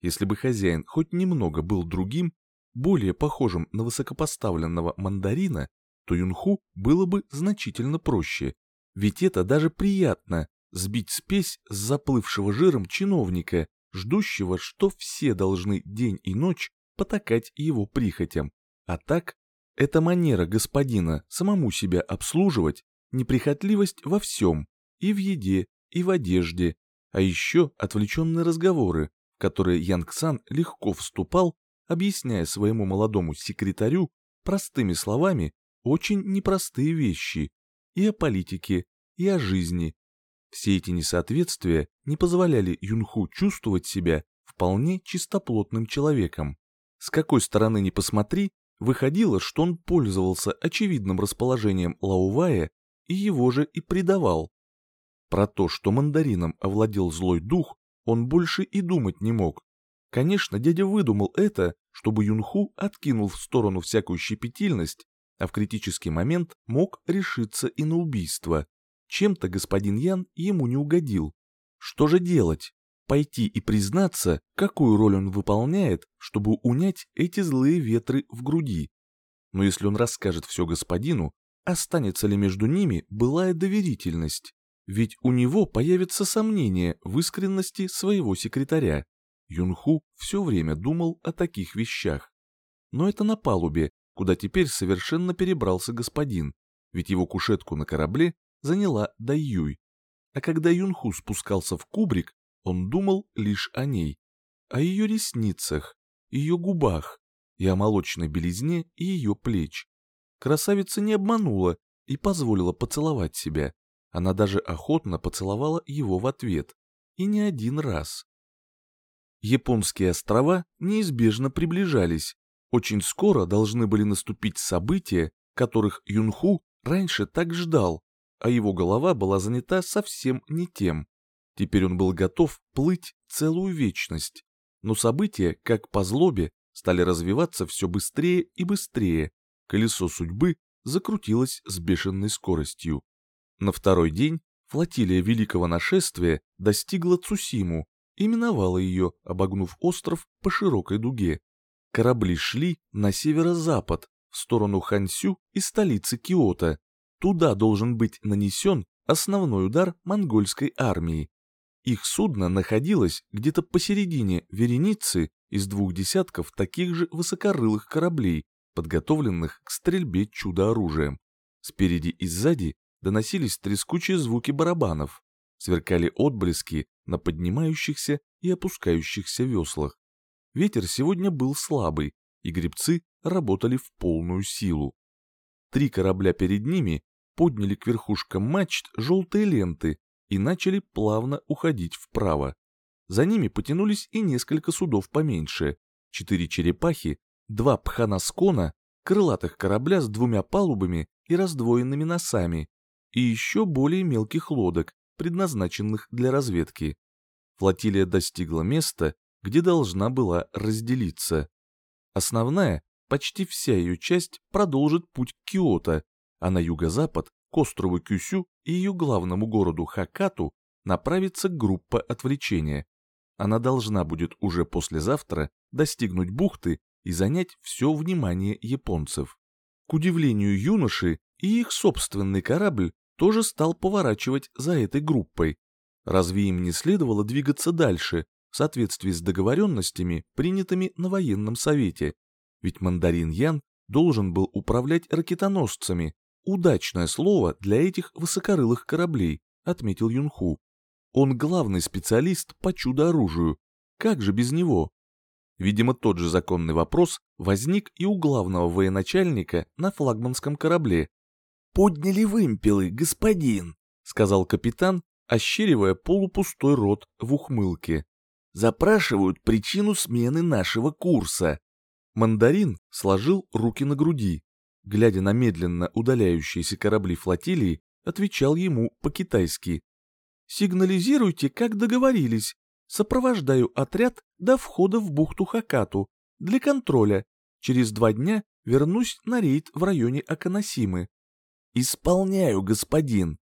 Если бы хозяин хоть немного был другим, более похожим на высокопоставленного мандарина, то Юнху было бы значительно проще. Ведь это даже приятно – сбить спесь с заплывшего жиром чиновника, ждущего, что все должны день и ночь потакать его прихотям. А так, эта манера господина самому себя обслуживать, неприхотливость во всем, и в еде, и в одежде, а еще отвлеченные разговоры, в которые Янг Сан легко вступал, объясняя своему молодому секретарю простыми словами очень непростые вещи и о политике, и о жизни. Все эти несоответствия не позволяли Юнху чувствовать себя вполне чистоплотным человеком. С какой стороны ни посмотри, выходило, что он пользовался очевидным расположением Лаувая и его же и предавал. Про то, что мандарином овладел злой дух, он больше и думать не мог. Конечно, дядя выдумал это, чтобы Юнху откинул в сторону всякую щепетильность а в критический момент мог решиться и на убийство. Чем-то господин Ян ему не угодил. Что же делать? Пойти и признаться, какую роль он выполняет, чтобы унять эти злые ветры в груди. Но если он расскажет все господину, останется ли между ними былая доверительность? Ведь у него появится сомнение в искренности своего секретаря. Юнху все время думал о таких вещах. Но это на палубе, куда теперь совершенно перебрался господин, ведь его кушетку на корабле заняла Даюй. А когда Юнху спускался в кубрик, он думал лишь о ней, о ее ресницах, ее губах и о молочной белизне и ее плеч. Красавица не обманула и позволила поцеловать себя. Она даже охотно поцеловала его в ответ. И не один раз. Японские острова неизбежно приближались, очень скоро должны были наступить события, которых Юнху раньше так ждал, а его голова была занята совсем не тем. Теперь он был готов плыть целую вечность. Но события, как по злобе, стали развиваться все быстрее и быстрее. Колесо судьбы закрутилось с бешеной скоростью. На второй день флотилия Великого Нашествия достигла Цусиму и миновала ее, обогнув остров по широкой дуге. Корабли шли на северо-запад, в сторону Хансю и столицы Киото. Туда должен быть нанесен основной удар монгольской армии. Их судно находилось где-то посередине вереницы из двух десятков таких же высокорылых кораблей, подготовленных к стрельбе чудо-оружием. Спереди и сзади доносились трескучие звуки барабанов, сверкали отблески на поднимающихся и опускающихся веслах. Ветер сегодня был слабый, и гребцы работали в полную силу. Три корабля перед ними подняли к верхушкам мачт желтые ленты и начали плавно уходить вправо. За ними потянулись и несколько судов поменьше, четыре черепахи, два пханаскона, крылатых корабля с двумя палубами и раздвоенными носами, и еще более мелких лодок, предназначенных для разведки. Флотилия достигла места, где должна была разделиться. Основная, почти вся ее часть продолжит путь к Киото, а на юго-запад, к острову Кюсю и ее главному городу Хакату направится группа отвлечения. Она должна будет уже послезавтра достигнуть бухты и занять все внимание японцев. К удивлению юноши, и их собственный корабль тоже стал поворачивать за этой группой. Разве им не следовало двигаться дальше, в соответствии с договоренностями, принятыми на военном совете. Ведь мандарин Ян должен был управлять ракетоносцами. Удачное слово для этих высокорылых кораблей, отметил Юнху. Он главный специалист по чудо-оружию. Как же без него? Видимо, тот же законный вопрос возник и у главного военачальника на флагманском корабле. «Подняли вымпелы, господин», — сказал капитан, ощеривая полупустой рот в ухмылке запрашивают причину смены нашего курса. Мандарин сложил руки на груди. Глядя на медленно удаляющиеся корабли флотилии, отвечал ему по-китайски. «Сигнализируйте, как договорились. Сопровождаю отряд до входа в бухту Хакату для контроля. Через два дня вернусь на рейд в районе Аканасимы. Исполняю, господин.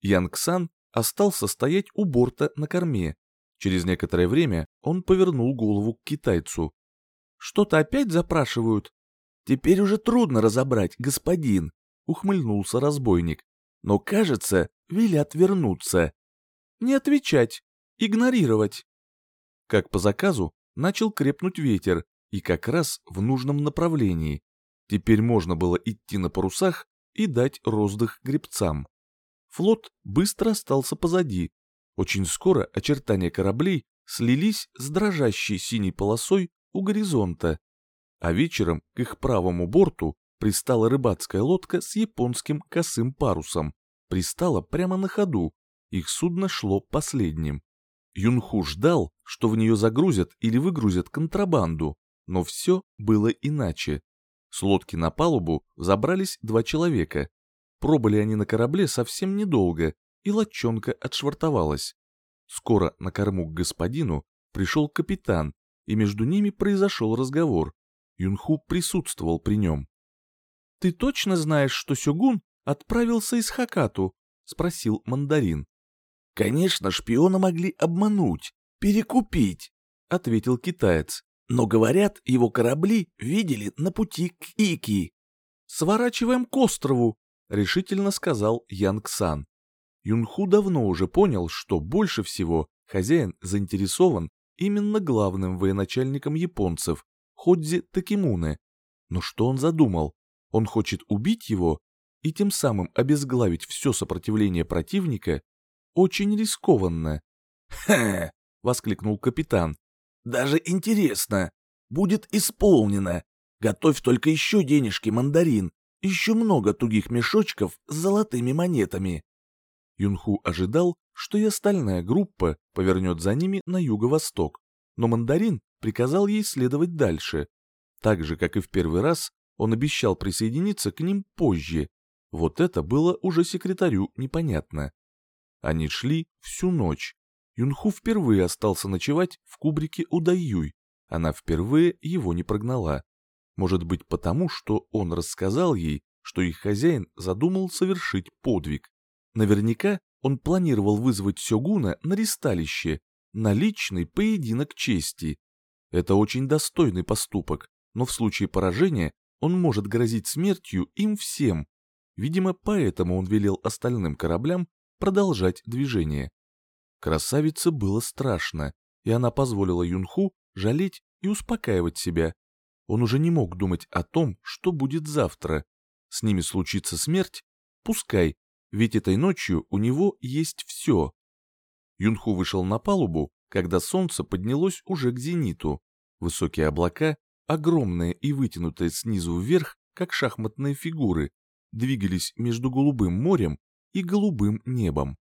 Янгсан остался стоять у борта на корме. Через некоторое время он повернул голову к китайцу. «Что-то опять запрашивают?» «Теперь уже трудно разобрать, господин», — ухмыльнулся разбойник. «Но, кажется, велят вернуться». «Не отвечать, игнорировать». Как по заказу, начал крепнуть ветер, и как раз в нужном направлении. Теперь можно было идти на парусах и дать роздых гребцам. Флот быстро остался позади. Очень скоро очертания кораблей слились с дрожащей синей полосой у горизонта. А вечером к их правому борту пристала рыбацкая лодка с японским косым парусом. Пристала прямо на ходу. Их судно шло последним. Юнху ждал, что в нее загрузят или выгрузят контрабанду, но все было иначе. С лодки на палубу забрались два человека. Пробыли они на корабле совсем недолго, и лодчонка отшвартовалась. Скоро на корму к господину пришел капитан, и между ними произошел разговор. Юнху присутствовал при нем. «Ты точно знаешь, что Сёгун отправился из Хакату?» — спросил мандарин. «Конечно, шпиона могли обмануть, перекупить», — ответил китаец. «Но, говорят, его корабли видели на пути к Ики». «Сворачиваем к острову», — решительно сказал Янг Сан. Юнху давно уже понял, что больше всего хозяин заинтересован именно главным военачальником японцев, Ходзи Такимуне. Но что он задумал? Он хочет убить его и тем самым обезглавить все сопротивление противника? Очень рискованно. «Ха!» — воскликнул капитан. «Даже интересно. Будет исполнено. Готовь только еще денежки, мандарин. Еще много тугих мешочков с золотыми монетами». Юнху ожидал, что и остальная группа повернет за ними на юго-восток, но мандарин приказал ей следовать дальше. Так же, как и в первый раз, он обещал присоединиться к ним позже. Вот это было уже секретарю непонятно. Они шли всю ночь. Юнху впервые остался ночевать в кубрике у Даюй. Она впервые его не прогнала. Может быть потому, что он рассказал ей, что их хозяин задумал совершить подвиг. Наверняка он планировал вызвать Сёгуна на ристалище, на личный поединок чести. Это очень достойный поступок, но в случае поражения он может грозить смертью им всем. Видимо, поэтому он велел остальным кораблям продолжать движение. Красавице было страшно, и она позволила Юнху жалеть и успокаивать себя. Он уже не мог думать о том, что будет завтра. С ними случится смерть? Пускай, ведь этой ночью у него есть все. Юнху вышел на палубу, когда солнце поднялось уже к зениту. Высокие облака, огромные и вытянутые снизу вверх, как шахматные фигуры, двигались между голубым морем и голубым небом.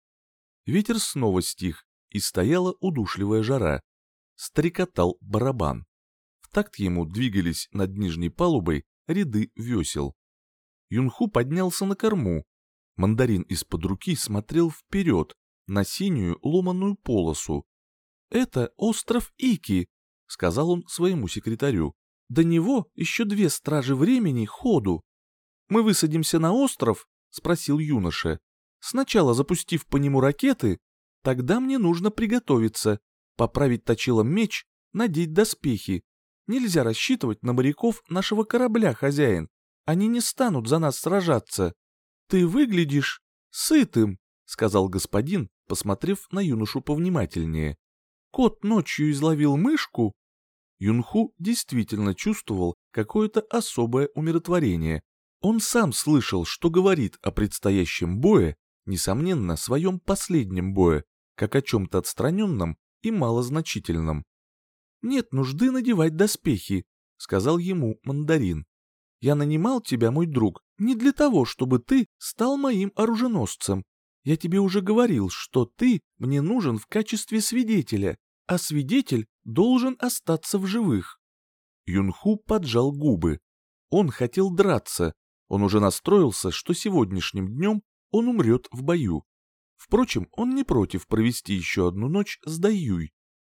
Ветер снова стих, и стояла удушливая жара. Стрекотал барабан. В такт ему двигались над нижней палубой ряды весел. Юнху поднялся на корму. Мандарин из-под руки смотрел вперед, на синюю ломаную полосу. «Это остров Ики», — сказал он своему секретарю. «До него еще две стражи времени ходу». «Мы высадимся на остров?» — спросил юноша. «Сначала запустив по нему ракеты, тогда мне нужно приготовиться, поправить точилом меч, надеть доспехи. Нельзя рассчитывать на моряков нашего корабля, хозяин. Они не станут за нас сражаться. Ты выглядишь сытым», — сказал господин, посмотрев на юношу повнимательнее. «Кот ночью изловил мышку?» Юнху действительно чувствовал какое-то особое умиротворение. Он сам слышал, что говорит о предстоящем бое, несомненно, своем последнем бое, как о чем-то отстраненном и малозначительном. «Нет нужды надевать доспехи», — сказал ему мандарин. «Я нанимал тебя, мой друг, не для того, чтобы ты стал моим оруженосцем. Я тебе уже говорил, что ты мне нужен в качестве свидетеля, а свидетель должен остаться в живых. Юнху поджал губы. Он хотел драться. Он уже настроился, что сегодняшним днем он умрет в бою. Впрочем, он не против провести еще одну ночь с Даюй.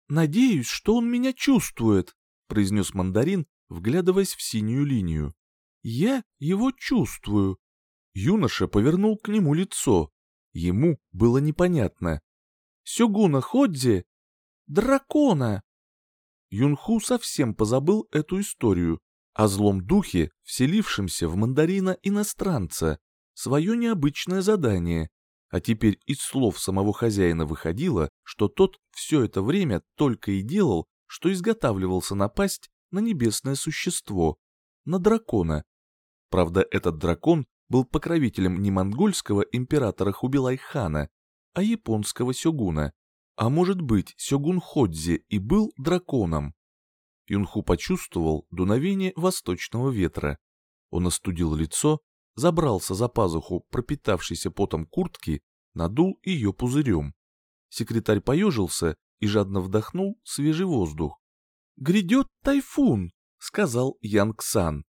«Надеюсь, что он меня чувствует», — произнес мандарин, вглядываясь в синюю линию. «Я его чувствую». Юноша повернул к нему лицо. Ему было непонятно. «Сёгуна Ходзи? Дракона!» Юнху совсем позабыл эту историю о злом духе, вселившемся в мандарина иностранца, свое необычное задание. А теперь из слов самого хозяина выходило, что тот все это время только и делал, что изготавливался напасть на небесное существо, на дракона. Правда, этот дракон был покровителем не монгольского императора Хубилай-хана, а японского сёгуна. А может быть, сёгун Ходзи и был драконом. Юнху почувствовал дуновение восточного ветра. Он остудил лицо, забрался за пазуху пропитавшейся потом куртки, надул ее пузырем. Секретарь поежился и жадно вдохнул свежий воздух. «Грядет тайфун!» — сказал Янг Сан.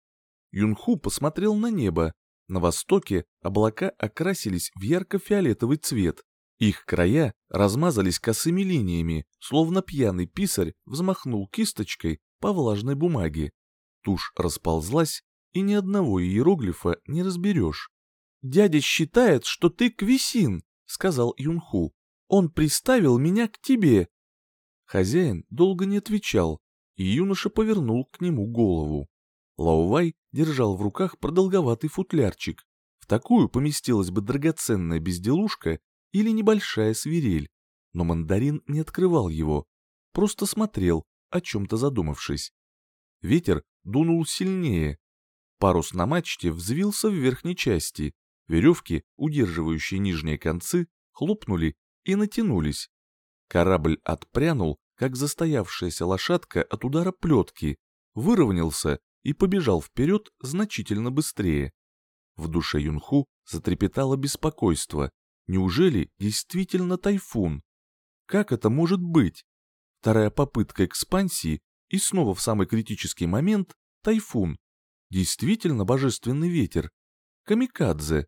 Юнху посмотрел на небо. На востоке облака окрасились в ярко-фиолетовый цвет. Их края размазались косыми линиями, словно пьяный писарь взмахнул кисточкой по влажной бумаге. Тушь расползлась, и ни одного иероглифа не разберешь. «Дядя считает, что ты Квисин», — сказал Юнху. «Он приставил меня к тебе». Хозяин долго не отвечал, и юноша повернул к нему голову. Лаувай держал в руках продолговатый футлярчик. В такую поместилась бы драгоценная безделушка или небольшая свирель, но мандарин не открывал его, просто смотрел, о чем-то задумавшись. Ветер дунул сильнее. Парус на мачте взвился в верхней части, веревки, удерживающие нижние концы, хлопнули и натянулись. Корабль отпрянул, как застоявшаяся лошадка от удара плетки, выровнялся и побежал вперед значительно быстрее. В душе Юнху затрепетало беспокойство. Неужели действительно тайфун? Как это может быть? Вторая попытка экспансии и снова в самый критический момент тайфун. Действительно божественный ветер. Камикадзе.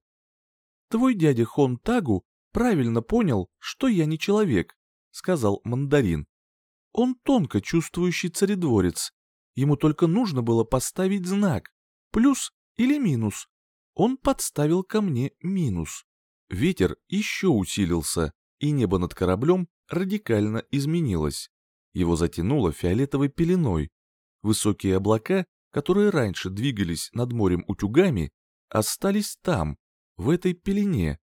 Твой дядя Хон Тагу правильно понял, что я не человек, сказал мандарин. Он тонко чувствующий царедворец. Ему только нужно было поставить знак, плюс или минус. Он подставил ко мне минус. Ветер еще усилился, и небо над кораблем радикально изменилось. Его затянуло фиолетовой пеленой. Высокие облака, которые раньше двигались над морем утюгами, остались там, в этой пелене.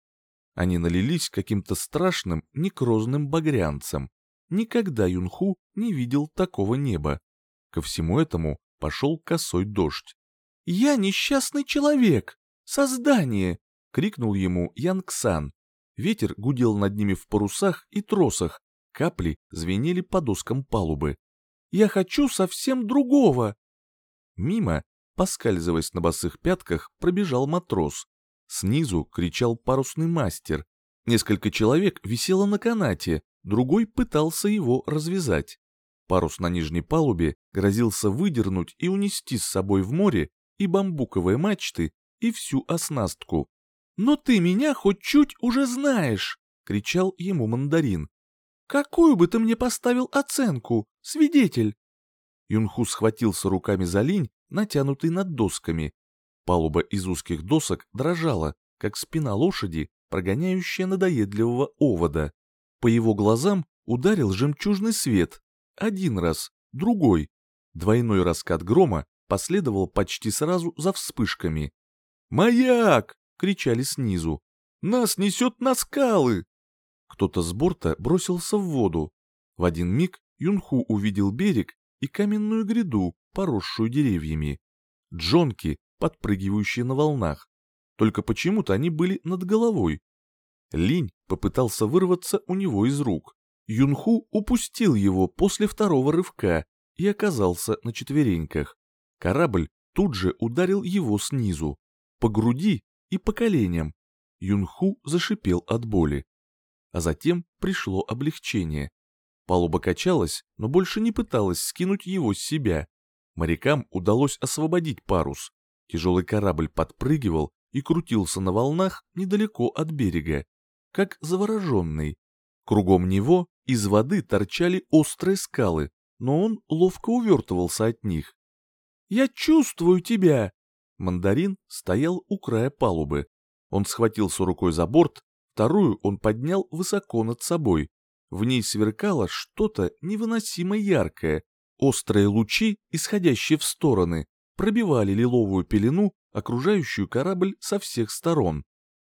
Они налились каким-то страшным некрозным багрянцем. Никогда Юнху не видел такого неба. Ко всему этому пошел косой дождь. «Я несчастный человек! Создание!» — крикнул ему Янгсан. Ветер гудел над ними в парусах и тросах, Капли звенели по доскам палубы. «Я хочу совсем другого!» Мимо, поскальзываясь на босых пятках, пробежал матрос. Снизу кричал парусный мастер. Несколько человек висело на канате, другой пытался его развязать. Парус на нижней палубе грозился выдернуть и унести с собой в море и бамбуковые мачты, и всю оснастку. «Но ты меня хоть чуть уже знаешь!» — кричал ему мандарин. Какую бы ты мне поставил оценку, свидетель?» Юнху схватился руками за линь, натянутый над досками. Палуба из узких досок дрожала, как спина лошади, прогоняющая надоедливого овода. По его глазам ударил жемчужный свет. Один раз, другой. Двойной раскат грома последовал почти сразу за вспышками. «Маяк!» — кричали снизу. «Нас несет на скалы!» Кто-то с борта бросился в воду. В один миг Юнху увидел берег и каменную гряду, поросшую деревьями. Джонки, подпрыгивающие на волнах. Только почему-то они были над головой. Линь попытался вырваться у него из рук. Юнху упустил его после второго рывка и оказался на четвереньках. Корабль тут же ударил его снизу, по груди и по коленям. Юнху зашипел от боли а затем пришло облегчение. Палуба качалась, но больше не пыталась скинуть его с себя. Морякам удалось освободить парус. Тяжелый корабль подпрыгивал и крутился на волнах недалеко от берега, как завороженный. Кругом него Из воды торчали острые скалы, но он ловко увертывался от них. «Я чувствую тебя!» Мандарин стоял у края палубы. Он схватился рукой за борт, вторую он поднял высоко над собой. В ней сверкало что-то невыносимо яркое. Острые лучи, исходящие в стороны, пробивали лиловую пелену, окружающую корабль со всех сторон.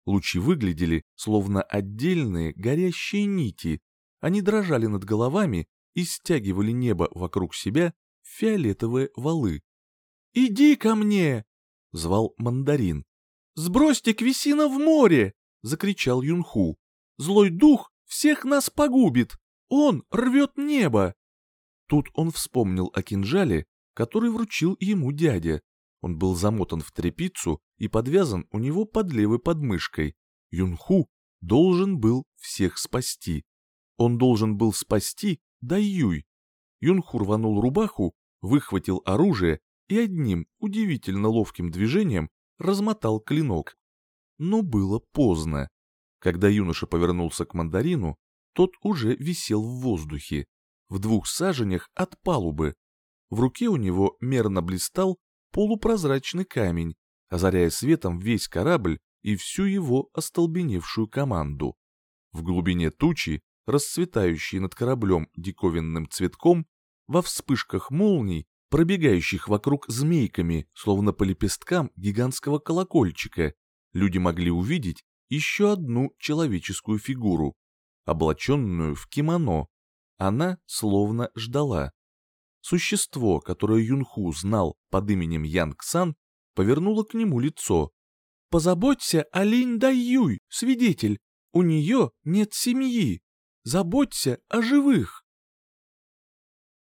Лучи выглядели, словно отдельные горящие нити. Они дрожали над головами и стягивали небо вокруг себя фиолетовые валы. «Иди ко мне!» — звал мандарин. «Сбросьте Квисина в море!» — закричал Юнху. «Злой дух всех нас погубит! Он рвет небо!» Тут он вспомнил о кинжале, который вручил ему дядя. Он был замотан в тряпицу и подвязан у него под левой подмышкой. Юнху должен был всех спасти. Он должен был спасти Даюй. Юнху рванул рубаху, выхватил оружие и одним удивительно ловким движением размотал клинок. Но было поздно. Когда юноша повернулся к мандарину, тот уже висел в воздухе, в двух саженях от палубы. В руке у него мерно блистал полупрозрачный камень, озаряя светом весь корабль и всю его остолбеневшую команду. В глубине тучи, расцветающей над кораблем диковинным цветком, во вспышках молний, пробегающих вокруг змейками, словно по лепесткам гигантского колокольчика, люди могли увидеть еще одну человеческую фигуру, облаченную в кимоно. Она словно ждала. Существо, которое Юнху знал под именем Янг Сан, повернуло к нему лицо. «Позаботься о Линь Даюй, свидетель. У нее нет семьи. Заботься о живых».